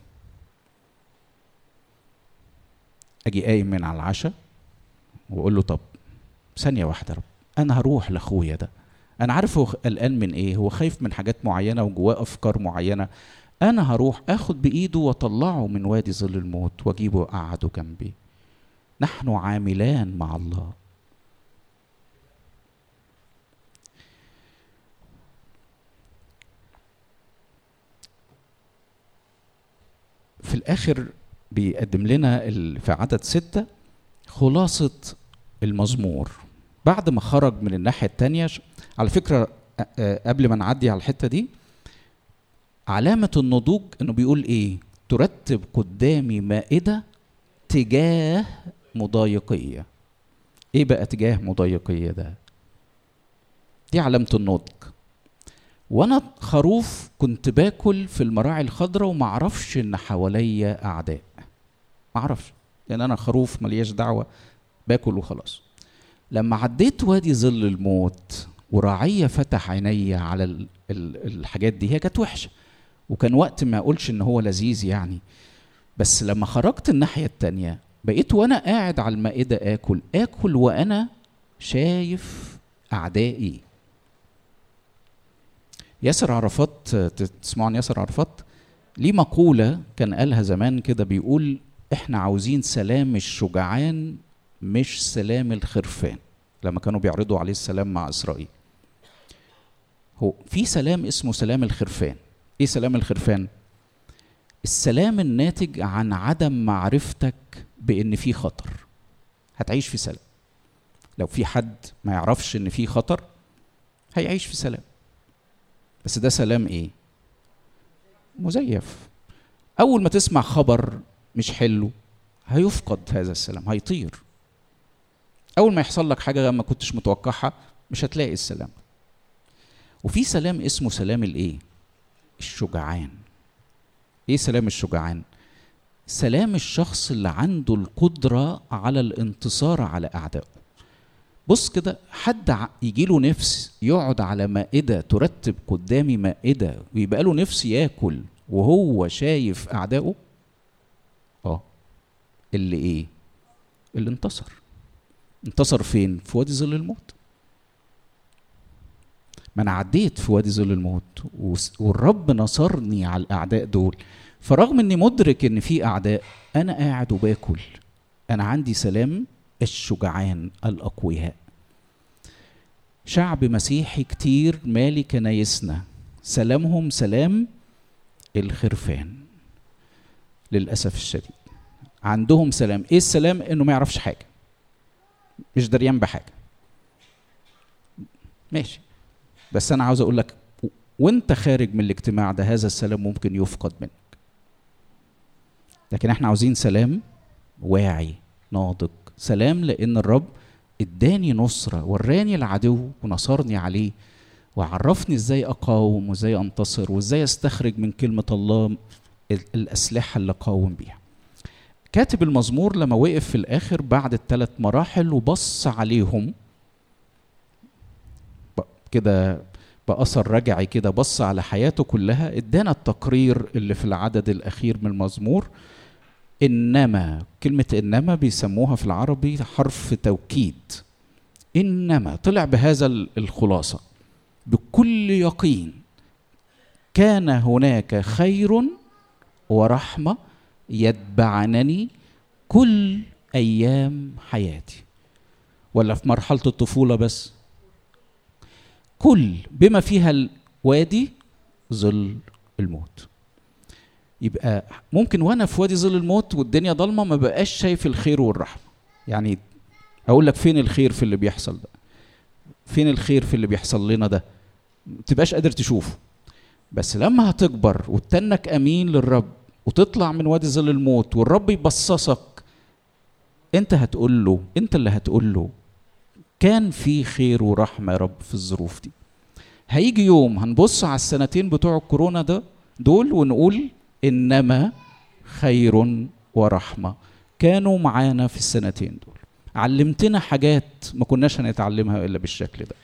أجي قايم من على العشاء وأقول له طب ثانية واحدة رب. أنا هروح لأخويا ده. أنا عارف هو قلقان من إيه هو خايف من حاجات معينة وجواه أفكار معينة. أنا هروح آخد بإيده وأطلعه من وادي ظل الموت وأجيبه وأقعده جنبي. نحن عاملان مع الله. في الآخر بيقدم لنا في عدد ستة خلاصة المزمور. بعد ما خرج من الناحية التانية على أ- قبل ما نعدي على الحتة دي علامة النضوج إنه بيقول إيه؟ ترتب قدامي مائدة تجاه مضايقية. إيه بقى تجاه مضايقية ده؟ دي علامة النضج. وأنا خروف كنت باكل في المراعي الخضراء وما أعرفش إن حواليا أعداء. ما أعرفش لأن أنا خروف ملياش دعوة باكل وخلاص. لما عديت وادي ظل الموت وراعية فتح عيني على ال- ال- الحاجات دي هي كانت وحشة. وكان وقت ما أقولش إن هو لذيذ يعني. بس لما خرجت الناحية التانية بقيت وأنا قاعد على المائدة آكل آكل وأنا شايف أعدائي. ياسر عرفات تسمعوا عن ياسر عرفات؟ ليه مقولة كان قالها زمان كده بيقول إحنا عاوزين سلام الشجعان مش سلام الخرفان لما كانوا بيعرضوا عليه السلام مع إسرائيل. هو في سلام اسمه سلام الخرفان. إيه سلام الخرفان؟ السلام الناتج عن عدم معرفتك بإن في خطر. هتعيش في سلام. لو في حد ما يعرفش إن في خطر هيعيش في سلام. بس ده سلام إيه؟ مزيف. أول ما تسمع خبر مش حلو هيفقد هذا السلام هيطير. أول ما يحصل لك حاجة ما كنتش متوقعها مش هتلاقي السلام. وفي سلام اسمه سلام الإيه؟ الشجعان. إيه سلام الشجعان؟ سلام الشخص اللي عنده القدرة على الانتصار على أعدائه. بص كده حد يجي له نفس يقعد على مائدة ترتب قدامي مائدة ويبقى له نفس ياكل وهو شايف أعدائه؟ آه. اللي إيه؟ اللي انتصر. انتصر فين؟ في وادي ظل الموت. ما أنا عديت في وادي ظل الموت والرب نصرني على الأعداء دول. فرغم إني مدرك إن في أعداء أنا قاعد وباكل. أنا عندي سلام الشجعان الأقوياء. شعب مسيحي كتير مالي كنايسنا سلامهم سلام الخرفان. للأسف الشديد. عندهم سلام. إيه السلام؟ إنه ما يعرفش حاجة. مش دريان بحاجة. ماشي. بس أنا عاوز أقول لك وأنت خارج من الاجتماع ده هذا السلام ممكن يفقد منك. لكن إحنا عاوزين سلام واعي ناضج. سلام لأن الرب إداني نصرة وراني العدو ونصرني عليه وعرفني إزاي أقاوم وإزاي أنتصر وإزاي أستخرج من كلمة الله ال- الأسلحة اللي أقاوم بيها. كاتب المزمور لما وقف في الآخر بعد الثلاث مراحل وبص عليهم. كده بأثر رجعي كده بص على حياته كلها. ادانا التقرير اللي في العدد الأخير من المزمور. إنما كلمة إنما بيسموها في العربي حرف توكيد. إنما طلع بهذا ال- الخلاصة. بكل يقين كان هناك خير ورحمة يتبعنني كل أيام حياتي. ولا في مرحلة الطفولة بس. كل بما فيها الوادي ظل الموت. يبقى ممكن وأنا في وادي ظل الموت والدنيا ضلمة ما بقاش شايف الخير والرحمة. يعني أقول لك فين الخير في اللي بيحصل ده؟ فين الخير في اللي بيحصل لنا ده؟ ما تبقاش قادر تشوفه. بس لما هتكبر وتنك أمين للرب وتطلع من وادي ظل الموت والرب يبصصك انت هتقول له انت اللي هتقول له كان في خير ورحمة يا رب في الظروف دي. هيجي يوم هنبص على السنتين بتوع الكورونا ده دول ونقول إنما خير ورحمة. كانوا معانا في السنتين دول. علمتنا حاجات ما كناش هنتعلمها إلا بالشكل ده.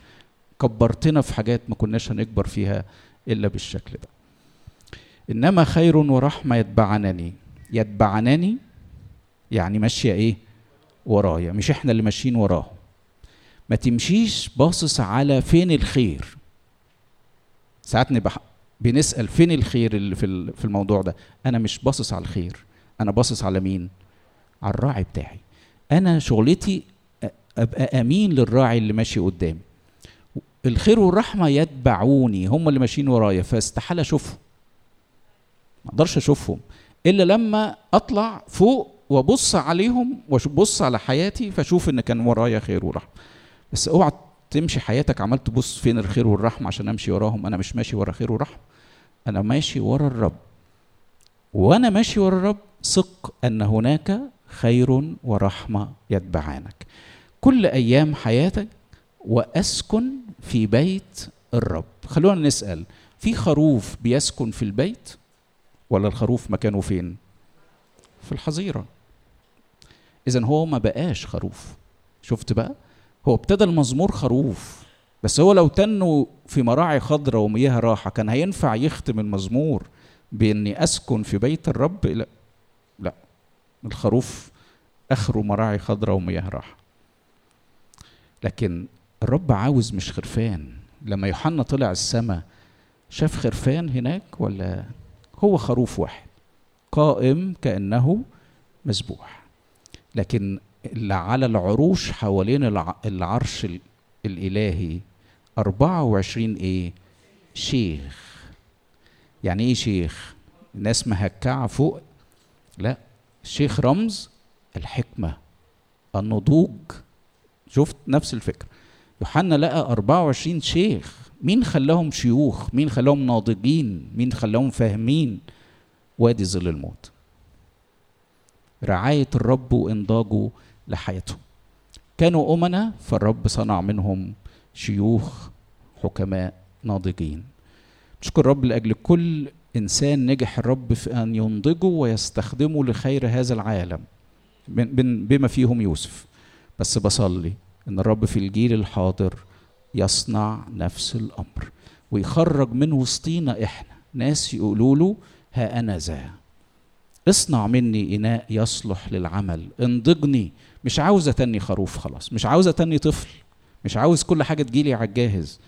كبرتنا في حاجات ما كناش هنكبر فيها إلا بالشكل ده. إنما خير ورحمة يتبعنني. يتبعنني يعني ماشية إيه؟ ورايا. مش إحنا اللي ماشيين وراهم ما تمشيش باصص على فين الخير. ساعات نبقى بنسأل فين الخير اللي في ال- في الموضوع ده؟ أنا مش باصص على الخير. أنا باصص على مين؟ على الراعي بتاعي. أنا شغلتي أبقى أمين للراعي اللي ماشي قدامي. الخير والرحمة يتبعوني. هم اللي ماشيين ورايا. فاستحالة أشوفهم. ما أقدرش اشوفهم الا لما اطلع فوق وابص عليهم وابص على حياتي فاشوف ان كان ورايا خير ورحمة. بس اوعى تمشي حياتك عمال تبص فين الخير والرحمة عشان امشي وراهم. أنا مش ماشي ورا خير ورحمة. أنا ماشي ورا الرب. وأنا ماشي ورا الرب ثق ان هناك خير ورحمة يتبعانك. كل أيام حياتك واسكن في بيت الرب. خلونا نسأل في خروف بيسكن في البيت؟ ولا الخروف مكانه فين؟ في الحظيرة. اذا هو ما بقاش خروف. شفت بقى؟ هو ابتدى المزمور خروف. بس هو لو تنه في مراعي خضراء ومياه راحة كان هينفع يختم المزمور بإني أسكن في بيت الرب؟ لا. لا. الخروف أخره مراعي خضراء ومياه راحة. لكن الرب عاوز مش خرفان. لما يوحنا طلع السماء شاف خرفان هناك ولا هو خروف واحد قائم كأنه مذبوح لكن اللي على العروش حوالين العرش الإلهي 24 إيه؟ شيخ. يعني إيه شيخ؟ ناس مهكعة فوق؟ لا. الشيخ رمز الحكمة النضوج. شفت نفس الفكرة. يوحنا لقى 24 شيخ. مين خلاهم شيوخ؟ مين خلاهم ناضجين؟ مين خلاهم فاهمين؟ وادي ظل الموت. رعاية الرب وإنضاجه لحياتهم. كانوا أمنا فالرب صنع منهم شيوخ حكماء ناضجين. نشكر الرب لأجل كل إنسان نجح الرب في أن ينضجه ويستخدمه لخير هذا العالم. بما فيهم يوسف. بس بصلي إن الرب في الجيل الحاضر يصنع نفس الأمر ويخرج من وسطينا إحنا. ناس يقولوا له ها أنا ذا. اصنع مني إناء يصلح للعمل. انضجني. مش عاوز أتني خروف خلاص. مش عاوز أتني طفل. مش عاوز كل حاجة تجيلي على الجاهز.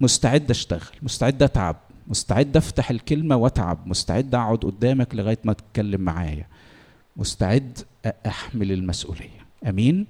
مستعد أشتغل. مستعد أتعب. مستعد أفتح الكلمة وأتعب. مستعد أقعد قدامك لغاية ما تتكلم معايا. مستعد أحمل المسؤولية. أمين؟